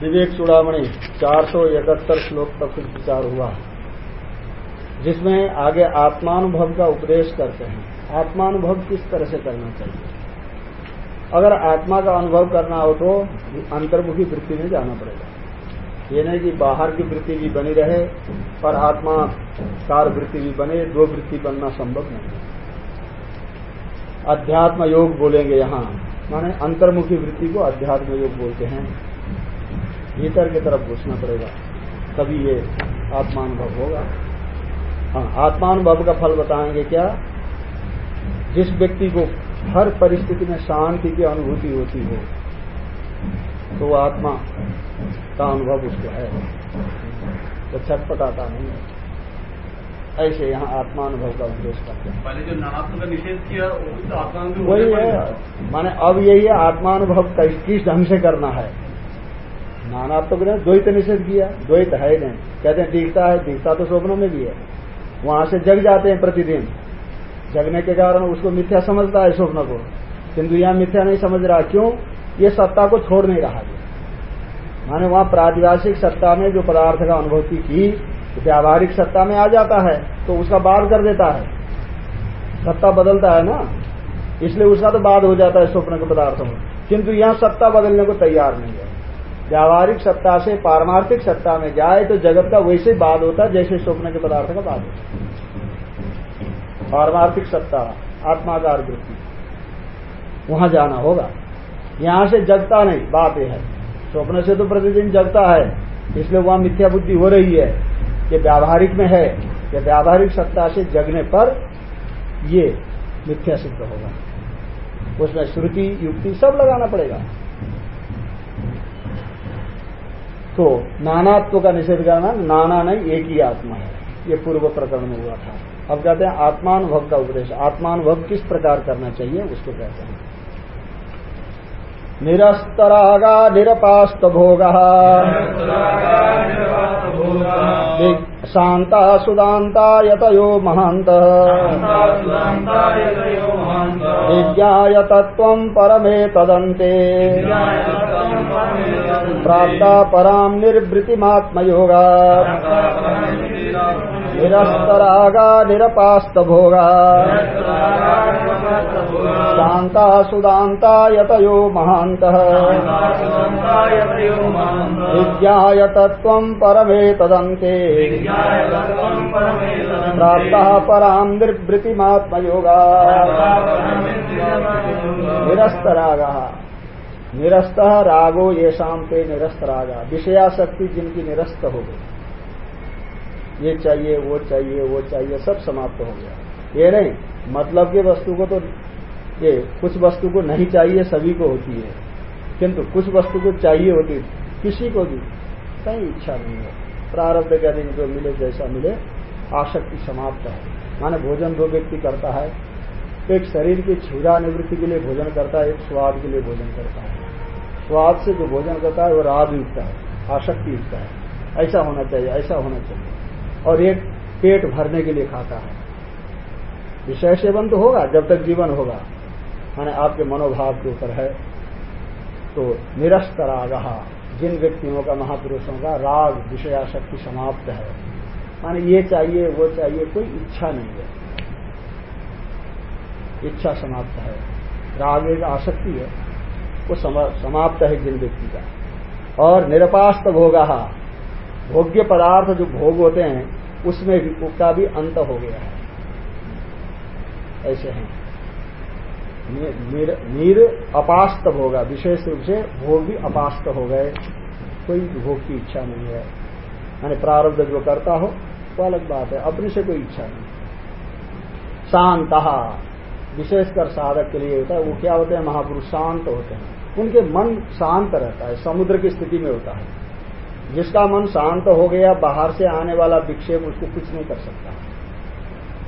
विवेक चूड़ामणि चार सौ इकहत्तर श्लोक तक कुछ विचार हुआ। जिसमें आगे आत्मानुभव का उपदेश करते हैं। आत्मानुभव किस तरह से करना चाहिए? अगर आत्मा का अनुभव करना हो तो अंतर्मुखी वृत्ति में जाना पड़ेगा। ये नहीं कि बाहर की वृत्ति भी बनी रहे और आत्मा कार वृत्ति भी बने, दो वृत्ति बनना संभव नहीं अध्यात्म योग बोलेंगे यहाँ। माने अंतर्मुखी वृत्ति को अध्यात्म योग बोलते हैं। भीतर की तरफ़ घुसना पड़ेगा तभी ये आत्मानुभव होगा। हाँ आत्मानुभव का फल बताएँगे क्या? जिस व्यक्ति को हर परिस्थिति में शांति की अनुभूति होती हो तो वो आत्मा का अनुभव उसको है। तो छटपटाता नहीं है। ऐसे यहाँ आत्मानुभव का उद्देश्य करते हैं। पहले जो नानात्व का निषेध किया तो वही है। माने अब यही है आत्मानुभव किस ढंग से करना है? नानात्व ने द्वैत निषेध किया। द्वैत है नहीं। कहते हैं दिखता है दिखता तो स्वप्नों में भी है। वहाँ से जग जाते हैं प्रतिदिन। जगने के कारण उसको मिथ्या समझता है स्वप्न को। किंतु यहाँ मिथ्या नहीं समझ रहा। क्यों? ये सत्ता को छोड़ नहीं रहा माने वहाँ प्रादिवासिक सत्ता में जो पदार्थ का अनुभूति की, व्यावहारिक सत्ता में आ जाता है तो उसका बाद कर देता है। सत्ता बदलता है ना? इसलिए उसका तो बाद हो जाता है स्वप्न के पदार्थों में। किंतु यहाँ सत्ता बदलने को तैयार नहीं है। व्यावहारिक सत्ता से पारमार्थिक सत्ता में जाए तो जगत का वैसे बाद होता जैसे स्वप्न के पदार्थ का बाद होता पारमार्थिक सत्ता, आत्माकार वृत्ति। वहाँ जाना होगा। यहाँ से जगता नहीं, बात यह है। स्वप्न से तो प्रतिदिन जगता है, इसलिए वहाँ मिथ्या बुद्धि हो रही है ये व्यावहारिक में है, कि व्यावहारिक सत्ता से जगने पर ये मिथ्या सिद्ध होगा। उसमें श्रुति, युक्ति सब लगाना पड़ेगा। तो नानात्व का निषेध करना नाना नहीं एक ही आत्मा है। ये पूर्व प्रकरण में हुआ था। अब कहते हैं आत्मानुभव का उपदेश। आत्मानुभव किस प्रकार करना चाहिए उसको कहते हैं। निरस्तरागा निरपास्त भोग शांता सुदाता यतयो महांत। विज्ञाय तत्व परमे तदंते प्राप्ता पराम निर्वृतिमात्मयोगा निरस्तरागा निरपास्त भोगा शांता सुदाता यतयो महांत विज्ञाय तत्व परमे तदंते प्राप्त पराम निर्वृतिमात्मयोगा निरस्तरागा। निरस्त रागो ये शाम पे निरस्त रागा विषयाशक्ति जिनकी निरस्त हो गई। ये चाहिए, वो चाहिए वो चाहिए, सब समाप्त हो गया। ये नहीं मतलब की वस्तु को तो ये कुछ वस्तु को नहीं चाहिए, सभी को होती है। किंतु कुछ वस्तु को चाहिए होती, किसी को भी, कहीं इच्छा नहीं है। प्रारब्ध के दिन जो मिले, जैसा मिले, आसक्ति समाप्त है। माने भोजन दो व्यक्ति करता है। एक शरीर की क्षुरा निवृत्ति के लिए भोजन करता है, एक स्वाद के लिए भोजन करता है। स्वाद से जो भोजन करता है, वो राग युक्त है, आसक्ति युक्त है। ऐसा होना चाहिए, ऐसा होना चाहिए। और एक पेट भरने के लिए खाता है। विषय सेवन तो होगा, जब तक जीवन होगा। माने आपके मनोभाव के ऊपर है। तो निरस्त राग जिन व्यक्तियों का, महापुरुषों का राग, विषयाशक्ति समाप्त है। माने ये चाहिए, वो चाहिए, कोई इच्छा नहीं है। इच्छा समाप्त है। राग एक आसक्ति है। वो समाप्त है जिन व्यक्ति का। और निरपास्त भोगा, भोग्य पदार्थ जो भोग होते हैं उसमें भी का भी अंत हो गया है। ऐसे हैं। नीर नीर अपास्त भोगा, विशेष रूप से भोग भी अपास्त हो गए। कोई भोग की इच्छा नहीं है। यानी प्रारब्ध जो करता हो, वो अलग बात है। अपने से कोई इच्छा नहीं। शांत, विशेषकर साधक के लिए होता है, वो क्या होते हैं? महापुरुष शांत होते हैं। उनके मन शांत रहता है, समुद्र की स्थिति में होता है। जिसका मन शांत हो गया, बाहर से आने वाला विक्षेप उसको कुछ नहीं कर सकता।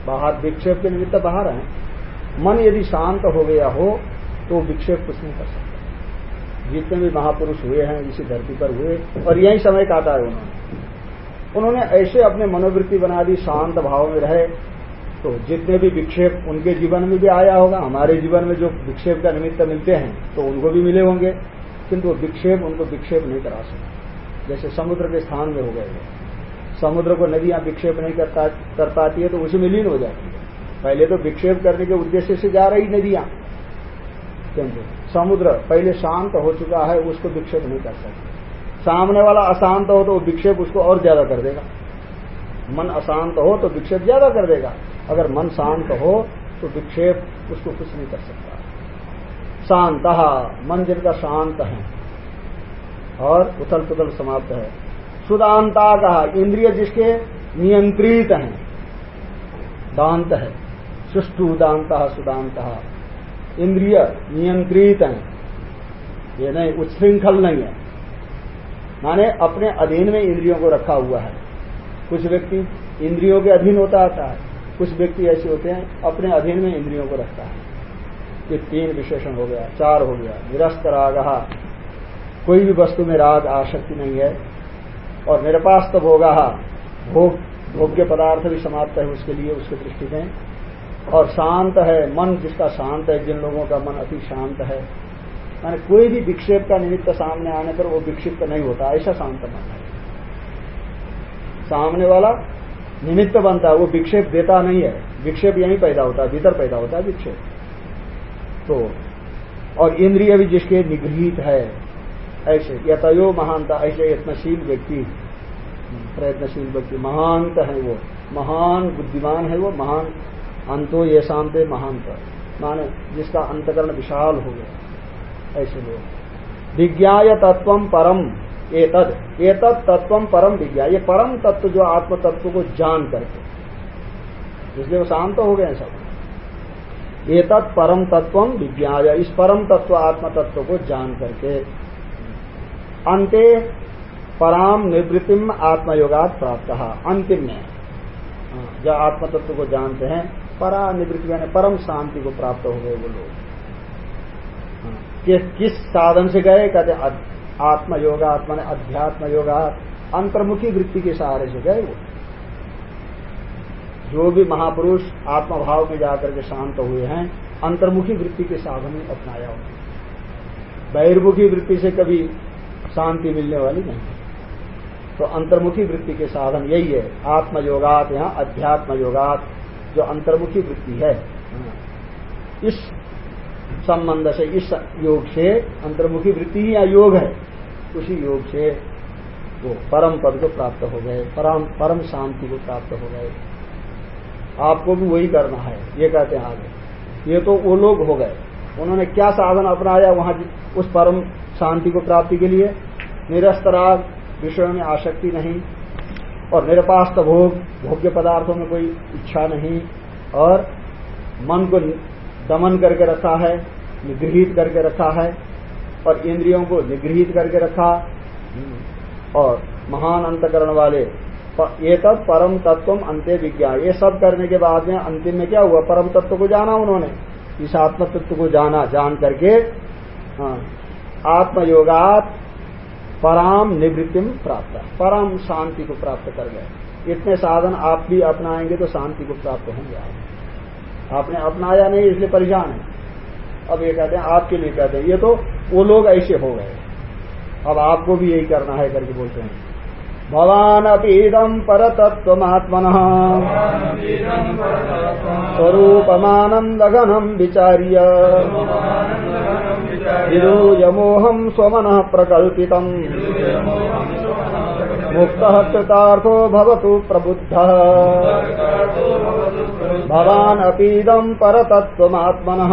बाहर विक्षेप के निमित्त बाहर है मन यदि शांत हो गया हो तो विक्षेप कुछ नहीं कर सकता। जितने भी महापुरुष हुए हैं, इसी धरती पर हुए, और यही समय काटा है उन्होंने। उन्होंने ऐसे अपने मनोवृत्ति बना दी, शांत भाव में रहे तो जितने भी विक्षेप उनके जीवन में भी आया होगा, हमारे जीवन में जो विक्षेप का निमित्त मिलते हैं तो उनको भी मिले होंगे, किंतु विक्षेप उनको विक्षेप नहीं करा सकते। जैसे समुद्र के स्थान में हो गए समुद्र को नदियाँ विक्षेप नहीं करता कर पाती है तो उसी में लीन हो जाती है। पहले तो विक्षेप करने के उद्देश्य से जा रही नदियाँ। किंतु समुद्र पहले शांत हो चुका है, उसको विक्षेप नहीं कर सकते। सामने वाला अशांत हो तो विक्षेप उसको और ज़्यादा कर देगा। मन अशांत हो तो विक्षेप ज़्यादा कर देगा। अगर मन शांत हो तो विक्षेप उसको कुछ नहीं कर सकता। शांत, मन जिनका शांत है और उथल पुथल समाप्त है। सुदांता कहा इंद्रिय जिसके नियंत्रित हैं। दांत है। सुष्टु दांत सुदांत इंद्रिय नियंत्रित हैं। ये नहीं, उच्छृंखल नहीं है। माने अपने अधीन में इंद्रियों को रखा हुआ है। कुछ व्यक्ति इंद्रियों के अधीन होता आता है। कुछ व्यक्ति ऐसे होते हैं, अपने अधीन में इंद्रियों को रखता है। ये तीन विशेषण हो गया, चार हो गया, निरस्त राग। कोई भी वस्तु में राग आसक्ति नहीं है। और निरपास्त भोगा, भोग भोग्य पदार्थ भी समाप्त है उसके लिए, उसके दृष्टि में। और शांत है, मन जिसका शांत है, जिन लोगों का मन अति शांत है। माने कोई भी विक्षेप का निमित्त सामने आने पर वो विक्षिप्त नहीं होता, ऐसा शांत मन है। सामने वाला निमित्त बनता है वो विक्षेप देता नहीं है। विक्षेप यहीं पैदा होता है भीतर पैदा होता है विक्षेप। तो और इंद्रिय भी जिसके निगृहित है ऐसे, यतयो महानता, ऐसे यत्नशील व्यक्ति। प्रयत्नशील व्यक्ति महानत है वो। महान बुद्धिमान है वो, महान अंतो ये शांत महानत। माने जिसका अंतकरण विशाल हो गया। ऐसे लोग विज्ञाय तत्व परम, एतद। एतद तत्व परम विज्ञा ये परम तत्व जो आत्म तत्व को जान करके। इसलिए वो शांत हो गए सब। एतत् परम तत्व विज्ञा इस परम तत्व आत्म तत्व को जान करके। अंते पराम निवृत्तिम आत्मयोगात प्राप्त। अंतिम में। हाँ, जब आत्म तत्व को जानते हैं परा निवृत्ति यानी परम शांति को प्राप्त हो गए वो लोग। हाँ, कि, किस साधन से गए? कहते आत्मयोगा आत्मा ने अध्यात्म योगा अंतर्मुखी वृत्ति के सहारे से गए वो। जो भी महापुरुष आत्मभाव में जाकर के शांत हुए हैं अंतर्मुखी वृत्ति के साधन में अपनाया उन्होंने। बहिर्मुखी वृत्ति से कभी शांति मिलने वाली नहीं तो अंतर्मुखी वृत्ति के साधन यही है। आत्मयोगात यहाँ अध्यात्म योगात जो अंतर्मुखी वृत्ति है। इस संबंध से, इस योग से अंतर्मुखी वृत्ति ही या योग है? उसी योग से वो परम पद को प्राप्त हो गए, परम परम शांति को प्राप्त हो गए। आपको भी वही करना है, ये कहते हैं आगे। ये तो वो लोग हो गए। उन्होंने क्या साधन अपनाया वहाँ उस परम शांति को प्राप्ति के लिए? निरस्तराग विषयों में आसक्ति नहीं और निरपास्त भोग भोग्य पदार्थों में कोई इच्छा नहीं और मन को दमन करके रखा है निगृहित करके रखा है और इंद्रियों को निगृहित करके रखा और महान अंतकरण वाले ये तब परम तत्व अंत्य विज्ञान ये सब करने के बाद में अंतिम में क्या हुआ? परम तत्व को जाना उन्होंने। इस आत्म तत्व को जाना जान करके हाँ, आत्मयोगात पराम निवृत्तिम प्राप्त। परम शांति को प्राप्त कर गए। इतने साधन आप भी अपनाएँगे तो शांति को प्राप्त होंगे। आप आपने अपनाया नहीं, इसलिए परेशान है। अब ये कहते हैं, आपके लिए कहते हैं, ये तो वो लोग ऐसे हो गए। अब आपको भी यही करना है करके बोलते हैं। भवानपीदम् परतत्त्वमात्मनः। स्वरूपमानन्दघनम् विचार्य। विरूयमोहम् स्वमनः प्रकल्पितम् मुक्तः कृतार्थो भवतु प्रबुद्धः। भवान् अपीदम् परतत्त्वमात्मनः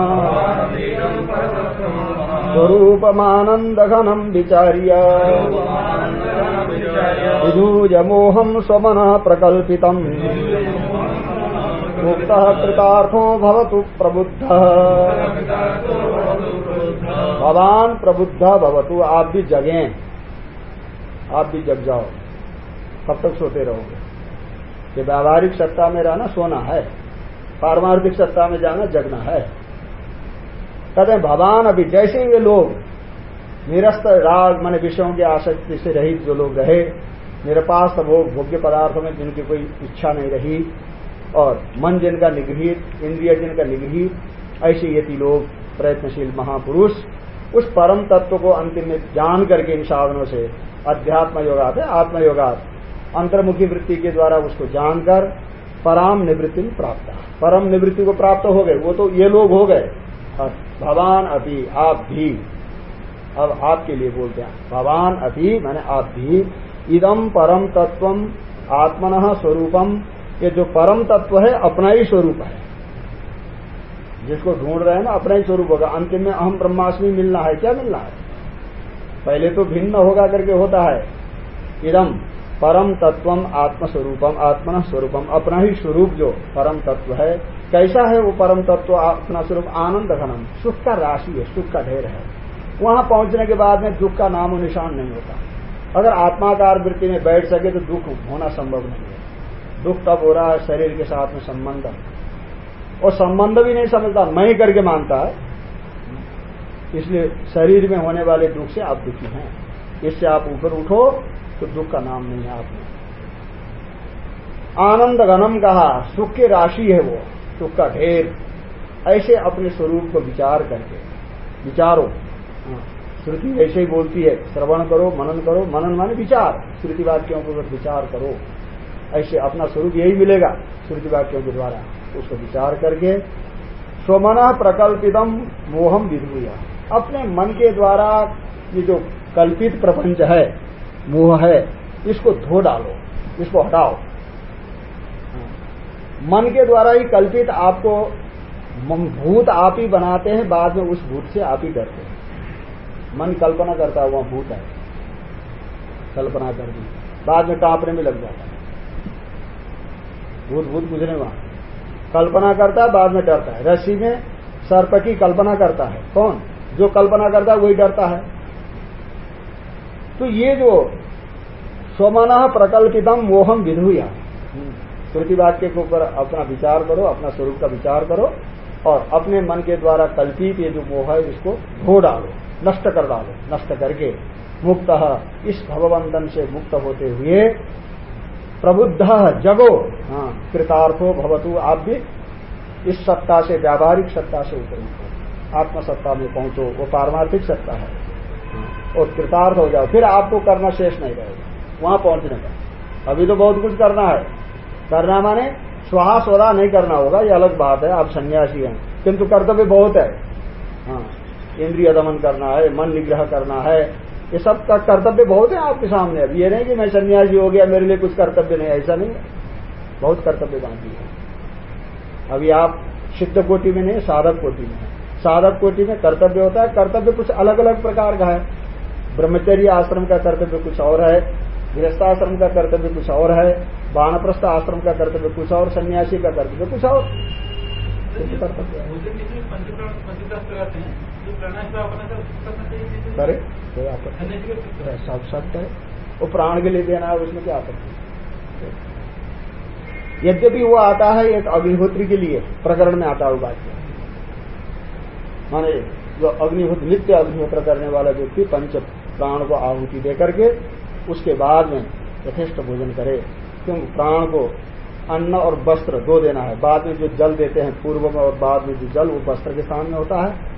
स्वरूपमानन्दघनम् विचार्य। विधूयमोहम् स्वमनः कृतार्थो भवतु प्रबुद्धः। भवान प्रबुद्ध भवतु। आप भी जगें। आप भी जग जाओ। कब तक सोते रहोगे। ये व्यावहारिक सत्ता में रहना सोना है। पारमार्थिक सत्ता में जाना जगना है। कहते भगवान अभी जैसे ये लोग निरस्त राग मन विषयों की आसक्ति से रहित जो लोग रहे, निरपास भोग भोग्य पदार्थों में जिनकी कोई इच्छा नहीं रही, और मन जिनका निगृहित, इंद्रिय जिनका निगृहित, ऐसे यति लोग प्रयत्नशील महापुरुष, उस परम तत्व को अंतिम में जान करके इन साधनों से अध्यात्म योगात है आत्मयोगात, अंतर्मुखी वृत्ति के द्वारा उसको जानकर पराम निवृत्ति प्राप्त। परम निवृत्ति को प्राप्त हो गए, वो तो ये लोग हो गए। भगवान अभी, आप भी। अब आपके लिए बोलते हैं भगवान अभी, मैंने आप भी इदम परम तत्व आत्मन स्वरूपम ये जो परम तत्व है, अपना ही स्वरूप है। जिसको ढूंढ रहे हैं ना, अपना ही स्वरूप होगा। अंतिम में अहम ब्रह्माष्टमी मिलना है, क्या मिलना है? पहले तो भिन्न होगा करके होता है। इदम परम तत्वम आत्मस्वरूपम आत्मन स्वरूपम अपना ही स्वरूप जो परम तत्व है। कैसा है वो परम तत्व अपना स्वरूप? आनंद घनम। सुख का राशि है, सुख का ढेर है। वहाँ पहुँचने के बाद में दुख का नामो निशान नहीं होता। अगर आत्माकार वृत्ति में बैठ सके तो दुख होना संभव नहीं है। दुख तब हो रहा है शरीर के साथ में संबंध। और संबंध भी नहीं समझता मैं करके मानता है। इसलिए शरीर में होने वाले दुख से आप दुखी हैं। इससे आप ऊपर उठो तो दुख का नाम नहीं है आपने आनंद घनम कहा, सुख की राशि है वो, सुख का ढेर। ऐसे अपने स्वरूप को विचार करके, विचारो श्रुति ऐसे ही बोलती है, श्रवण करो, मनन करो, मनन माने विचार। श्रुति वाक्यों के ऊपर विचार करो। ऐसे अपना स्वरूप यही मिलेगा श्रुति वाक्यों के द्वारा। उसको विचार करके, स्वमना प्रकल्पितम मोहम विधुया। अपने मन के द्वारा ये जो कल्पित प्रपंच है, मोह है, इसको धो डालो, इसको हटाओ। मन के द्वारा ही कल्पित आपको भूत आप ही बनाते हैं, बाद में उस भूत से आप ही डरते हैं। मन कल्पना करता है वहाँ भूत है। कल्पना कर दी। बाद में कांपने में लग जाता है। भूत भूत गुजरे वहाँ। कल्पना करता है बाद में डरता है। रस्सी में सर्प की कल्पना करता है। कौन? जो कल्पना करता है, वही डरता है। तो ये जो स्वमन प्रकल्पितम मोहम विधुया। श्रुति वाक्य के ऊपर अपना विचार करो, अपना स्वरूप का विचार करो और अपने मन के द्वारा कल्पित ये जो मोह है, इसको धो डालो। नष्ट कर डालो, नष्ट करके मुक्त, इस भगवंतन से मुक्त होते हुए प्रबुद्ध जगो हाँ कृतार्थो भवतु, आप भी इस सत्ता से, व्यावहारिक सत्ता से ऊपर उठो आत्म सत्ता में पहुंचो, वो पारमार्थिक सत्ता है। और कृतार्थ हो जाओ, फिर आपको करना शेष नहीं रहेगा। वहाँ पहुँचने का। अभी तो बहुत कुछ करना है। करना माने स्वाहा स्वरा नहीं करना होगा, ये अलग बात है, आप सन्यासी हैं। किंतु कर्तव्य बहुत हाँ। इंद्रिय दमन करना है, मन निग्रह करना है, ये सब का कर्तव्य बहुत है आपके सामने अब। ये नहीं कि मैं सन्यासी हो गया, मेरे लिए कुछ कर्तव्य नहीं, ऐसा नहीं बहुत कर्तव्य बाकी है। अभी आप सिद्ध कोटि में नहीं, साधक कोटि में साधक कोटि में कर्तव्य होता है, कर्तव्य कुछ अलग अलग प्रकार का है। ब्रह्मचर्य आश्रम का कर्तव्य कुछ और है, गृहस्थाश्रम का कर्तव्य कुछ और है बाणप्रस्थ आश्रम का कर्तव्य कुछ और, सन्यासी का कर्तव्य कुछ और। कर्तव्य कोई आपत्ति सब सत्य है। वो प्राण के लिए देना है उसमें क्या आपत्ति यद्यपि वो आता है एक अग्निहोत्री के लिए प्रकरण में आता है वाक्य माने जो अग्निहोत्र नित्य अग्निहोत्र करने वाला व्यक्ति पंच प्राण को आहुति देकर के उसके बाद में यथेष्ट भोजन करे। क्योंकि प्राण को अन्न और वस्त्र दो देना है। बाद में जो जल देते हैं पूर्व में और बाद में जो जल वो वस्त्र के स्थान में होता है।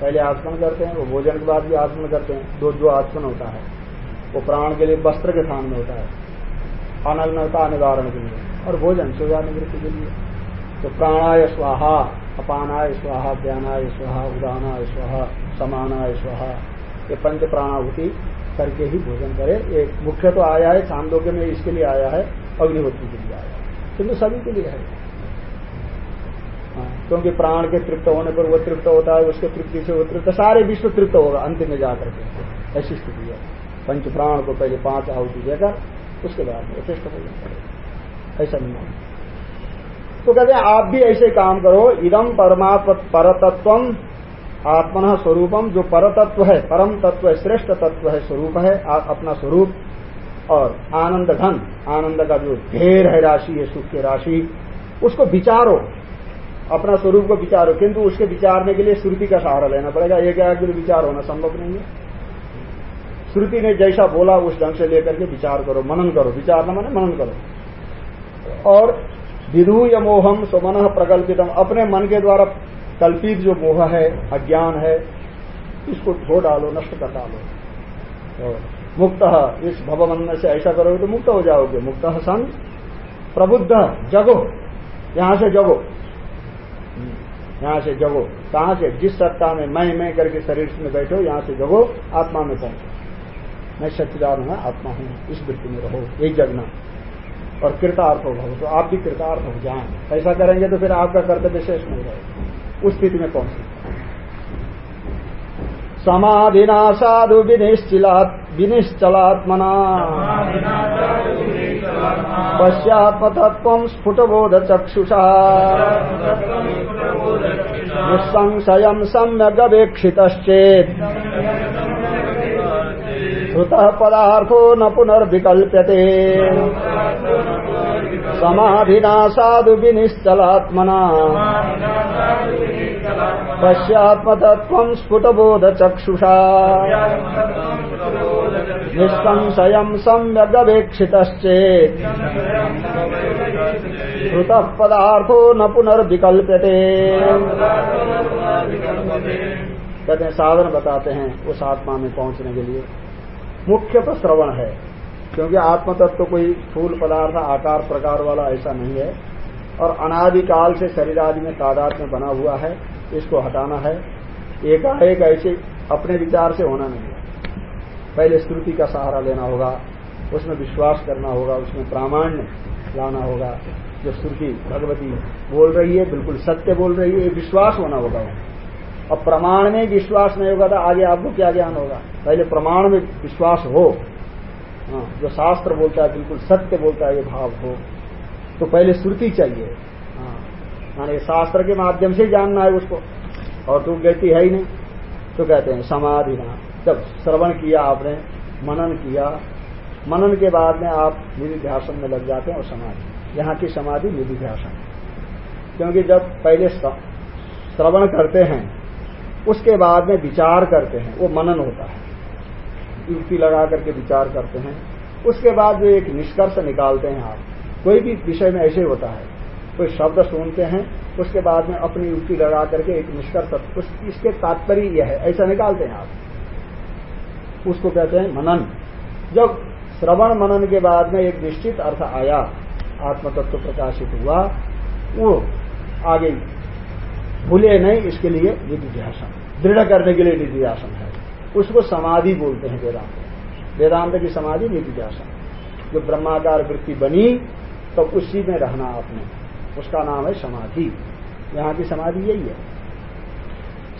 पहले आसमन करते हैं वो भोजन के बाद भी आसमन करते हैं। दो जो आसमन होता है। वो प्राण के लिए वस्त्र के स्थान में होता है। अनग्नता निवारण के लिए। और भोजन सोया निवृत्ति के लिए। तो प्राणाय स्वाहा अपानाय स्वाहा ज्ञानाय स्वाहा उदानाय स्वाहा समानाय स्वाहा ये पंच प्राणाहुति करके ही भोजन करे। एक मुख्य तो आया है चांदोग्य में इसके लिए आया है अग्निहोत्री के लिए आया है। किंतु सभी के लिए हाँ, क्योंकि प्राण के तृप्त होने पर वो तृप्त होता है, उसके तृप्ति से वो तृप्त सारे विश्व तृप्त होगा, अंत में जाकर के ऐसी स्थिति है। पंच प्राण को पहले पाँच आहुति देकर उसके बाद में यथेष्ट ऐसा नहीं तो कहते हैं, आप भी ऐसे काम करो इदम परमात्म परतत्व, आत्मन स्वरूपम जो परतत्व है, परम तत्व है, श्रेष्ठ तत्व है, स्वरूप है अपना स्वरूप और आनंद घन, आनंद का जो ढेर है राशि है सुख की राशि, उसको विचारो। अपना स्वरूप को विचारो किंतु उसके विचारने के लिए श्रुति का सहारा लेना पड़ेगा। एक एक विचार होना संभव नहीं है। श्रुति ने जैसा बोला, उस ढंग से लेकर के विचार करो, मनन करो। विचार न माने मनन करो। और विधु या मोहम स्वमन प्रकल्पितम। अपने मन के द्वारा कल्पित जो मोह है, अज्ञान है, इसको धो डालो, नष्ट कर डालो। मुक्त, इस भवबंधन से ऐसा करोगे तो मुक्त हो जाओगे। मुक्त सन प्रबुद्ध, जगो। यहाँ से जगो। यहाँ से जगो। कहाँ से? जिस सत्ता में मैं मैं करके शरीर में बैठो यहाँ से जगो आत्मा में पहुंचो। मैं सच्चिदान हूँ आत्मा हूँ इस वृत्ति में रहो यही जगना। और कृतार्थ हो तो आप भी कृतार्थ हो जाए। ऐसा करेंगे तो फिर आपका कर्तव्य शेष नहीं रहेगा उस स्थिति में पहुँचे। समाधिना साधु विनिश्चिलात् विनिश्चलात्मना। पश्चात्मतत्व स्फुटबोध चक्षुषा निसंशय सम्यगवेक्षितश्चेत्। श्रुत पदार्थो न पुनर्विकल्प्यते। समाधिना साधु विनिश्चलात्मना। पश्यात्मतत्व स्फुटबोध चक्षुषा निसंशय सम्यगवेक्षितश्चेत् श्रुत पदार्थो न पुनर्विकल्प्यते। कहते हैं, साधन बताते हैं उस आत्मा में पहुँचने के लिए। मुख्य तो श्रवण है, क्योंकि आत्म तत्व कोई फूल पदार्थ, आकार, प्रकार वाला ऐसा नहीं है। और अनादिकाल से शरीर आदि में तादाद में बना हुआ है, इसको हटाना है। एकाएक ऐसे अपने विचार से होना नहीं। पहले श्रुति का सहारा लेना होगा उसमें विश्वास करना होगा उसमें प्रामाण्य लाना होगा। जो श्रुति भगवती बोल रही है बिल्कुल सत्य बोल रही है विश्वास होना होगा। और प्रमाण में विश्वास नहीं होगा तो आगे आपको क्या ज्ञान होगा? पहले प्रमाण में विश्वास हो। हाँ, जो शास्त्र बोलता है बिल्कुल सत्य बोलता है ये भाव हो। तो पहले श्रुति चाहिए। हाँ, माने शास्त्र के माध्यम से जानना है उसको। और तुम कहती है ही नहीं। तो कहते हैं समाधि ना जब श्रवण किया आपने, मनन किया, मनन के बाद में आप निधिध्यासन में लग जाते हैं और समाधि। यहाँ की समाधि निधिध्यासन। क्योंकि जब पहले श्रवण करते हैं, उसके बाद में विचार करते हैं, वो मनन होता है। युक्ति लगा करके विचार करते हैं। उसके बाद जो एक निष्कर्ष निकालते हैं आप, कोई भी विषय में ऐसे होता है, कोई शब्द सुनते हैं, उसके बाद में अपनी युक्ति लगा करके एक निष्कर्ष इसके तात्पर्य यह है। ऐसा निकालते हैं आप। उसको कहते हैं मनन। जब श्रवण मनन के बाद में एक निश्चित अर्थ आया, आत्मतत्व प्रकाशित हुआ, वो आगे भूले नहीं, इसके लिए निधिध्यासन, दृढ़ करने के लिए निधिध्यासन है। उसको समाधि बोलते हैं वेदांत। वेदांत की समाधि निधिध्यासन। जो ब्रह्माकार वृत्ति बनी तो उसी में रहना आपने। उसका नाम है समाधि। यहाँ की समाधि यही है।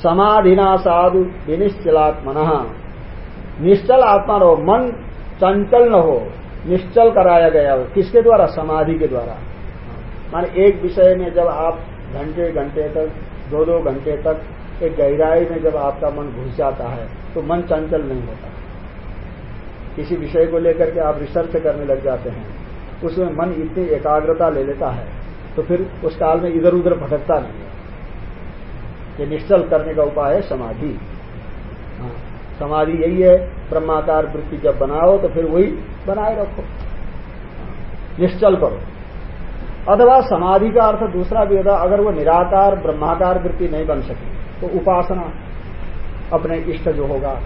समाधि ना साधु विनिश्चलात्मन। निश्चल आत्मा रहो, मन चंचल न हो, निश्चल कराया गया हो। किसके द्वारा? समाधि के द्वारा। मान एक विषय में जब आप घंटे घंटे तक, दो दो घंटे तक एक गहराई में जब आपका मन घुस जाता है तो मन चंचल नहीं होता। किसी विषय को लेकर के आप रिसर्च करने लग जाते हैं। उसमें मन इतनी एकाग्रता ले लेता है तो फिर उस काल में इधर उधर भटकता नहीं है। ये निश्चल करने का उपाय है समाधि। समाधि यही है, ब्रह्माकार वृत्ति जब बनाओ तो फिर वही बनाए रखो। निश्चल करो। अथवा समाधि का अर्थ दूसरा भी होता अगर वो निराकार, ब्रह्माकार वृत्ति नहीं बन सकी तो उपासना, अपने इष्ट जो होगा,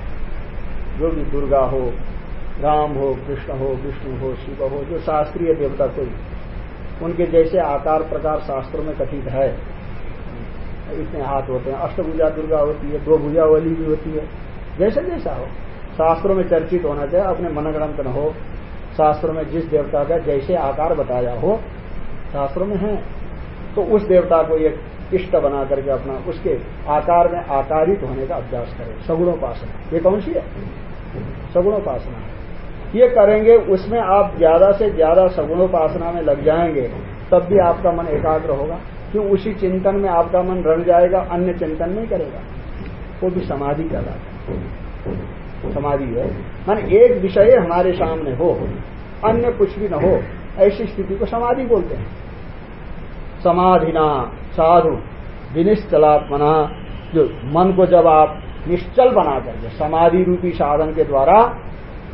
जो भी दुर्गा हो, राम हो, कृष्ण हो, विष्णु हो, शिव हो, जो शास्त्रीय देवता कोई, उनके जैसे आकार प्रकार शास्त्रों में कथित है। इतने हाथ होते हैं। अष्टभुजा दुर्गा होती है, दो भुजा वाली भी होती है। जैसे जैसा हो। शास्त्रों में चर्चित होना चाहिए, अपने मनग्रंथ न हो। शास्त्रों में जिस देवता का जैसे आकार बताया हो, शास्त्रों में है। तो उस देवता को एक इष्ट बना करके अपना उसके आकार में आकारित होने का अभ्यास करें। सगुणोपासना। ये कौन सी है? सगुणोपासना। ये करेंगे, उसमें आप ज़्यादा से ज़्यादा सगुणोपासना में लग जाएँगे, तब भी आपका मन एकाग्र होगा। क्यों? उसी चिंतन में आपका मन रन जाएगा, अन्य चिंतन नहीं करेगा। वो भी समाधि कहलाता है। समाधि है। मान एक विषय हमारे सामने हो, अन्य कुछ भी न हो, ऐसी स्थिति को समाधि बोलते हैं। समाधिना साधु विनिश्चलात्मना, जो मन को जब आप निश्चल बना करके समाधि रूपी साधन के द्वारा,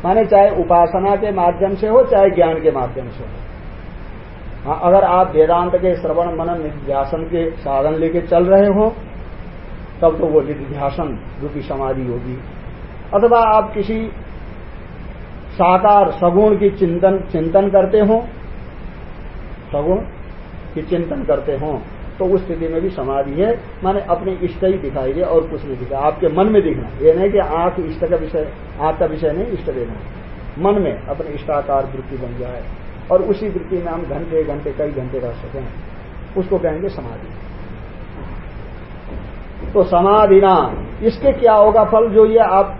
माने चाहे उपासना के माध्यम से हो, चाहे ज्ञान के माध्यम से हो। हाँ अगर आप वेदांत के श्रवण मनन निध्यासन के साधन लेके चल रहे हो तब तो वो निध्यासन रूपी समाधि होगी। अथवा आप किसी साकार सगुण की चिंतन चिंतन करते हो, सगुण की चिंतन करते हो तो उस स्थिति में भी समाधि है। माने अपने इष्ट ही दिखाई दे और कुछ नहीं दिखा। आपके मन में दिखना। ये नहीं कि आँख इष्ट का विषय, आँख का विषय नहीं, इष्ट देना। मन में अपने इष्टाकार वृत्ति बन जाए और उसी वृत्ति में हम घंटे घंटे, कई घंटे रह सकें। उसको कहेंगे समाधि। तो समाधिना। इसके क्या होगा? फल जो ये आप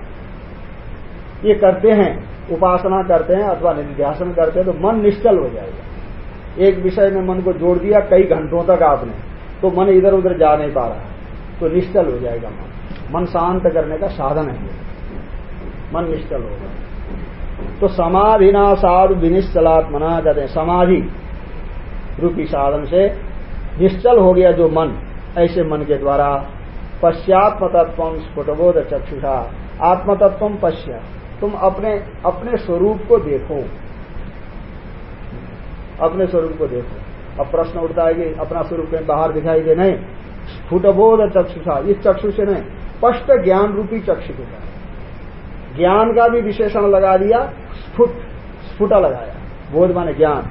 ये करते हैं, उपासना करते हैं अथवा निध्यासन करते हैं तो मन निश्चल हो जाएगा। एक विषय में मन को जोड़ दिया, कई घंटों तक आपने तो मन इधर उधर जा नहीं पा रहा। तो निश्चल हो जाएगा मन। मन शांत करने का साधन है मन निश्चल होगा। तो समाधिना साधु विनिश्चलात्मना कहते हैं। समाधि रूपी साधन से निश्चल हो गया जो मन, ऐसे मन के द्वारा पश्चात्म तत्व स्फुटबोध चक्षुषा आत्मतत्व पश्य। तुम अपने अपने स्वरूप को देखो। अपने स्वरूप को देखो। अब प्रश्न उठता है कि अपना स्वरूप कहीं बाहर दिखाई दे नहीं। स्फुटबोध चक्षुषा इस चक्षु से नहीं स्पष्ट ज्ञान रूपी चक्षु के ज्ञान का भी विशेषण लगा दिया, स्फुट स्फुटा लगाया। बोध माने ज्ञान।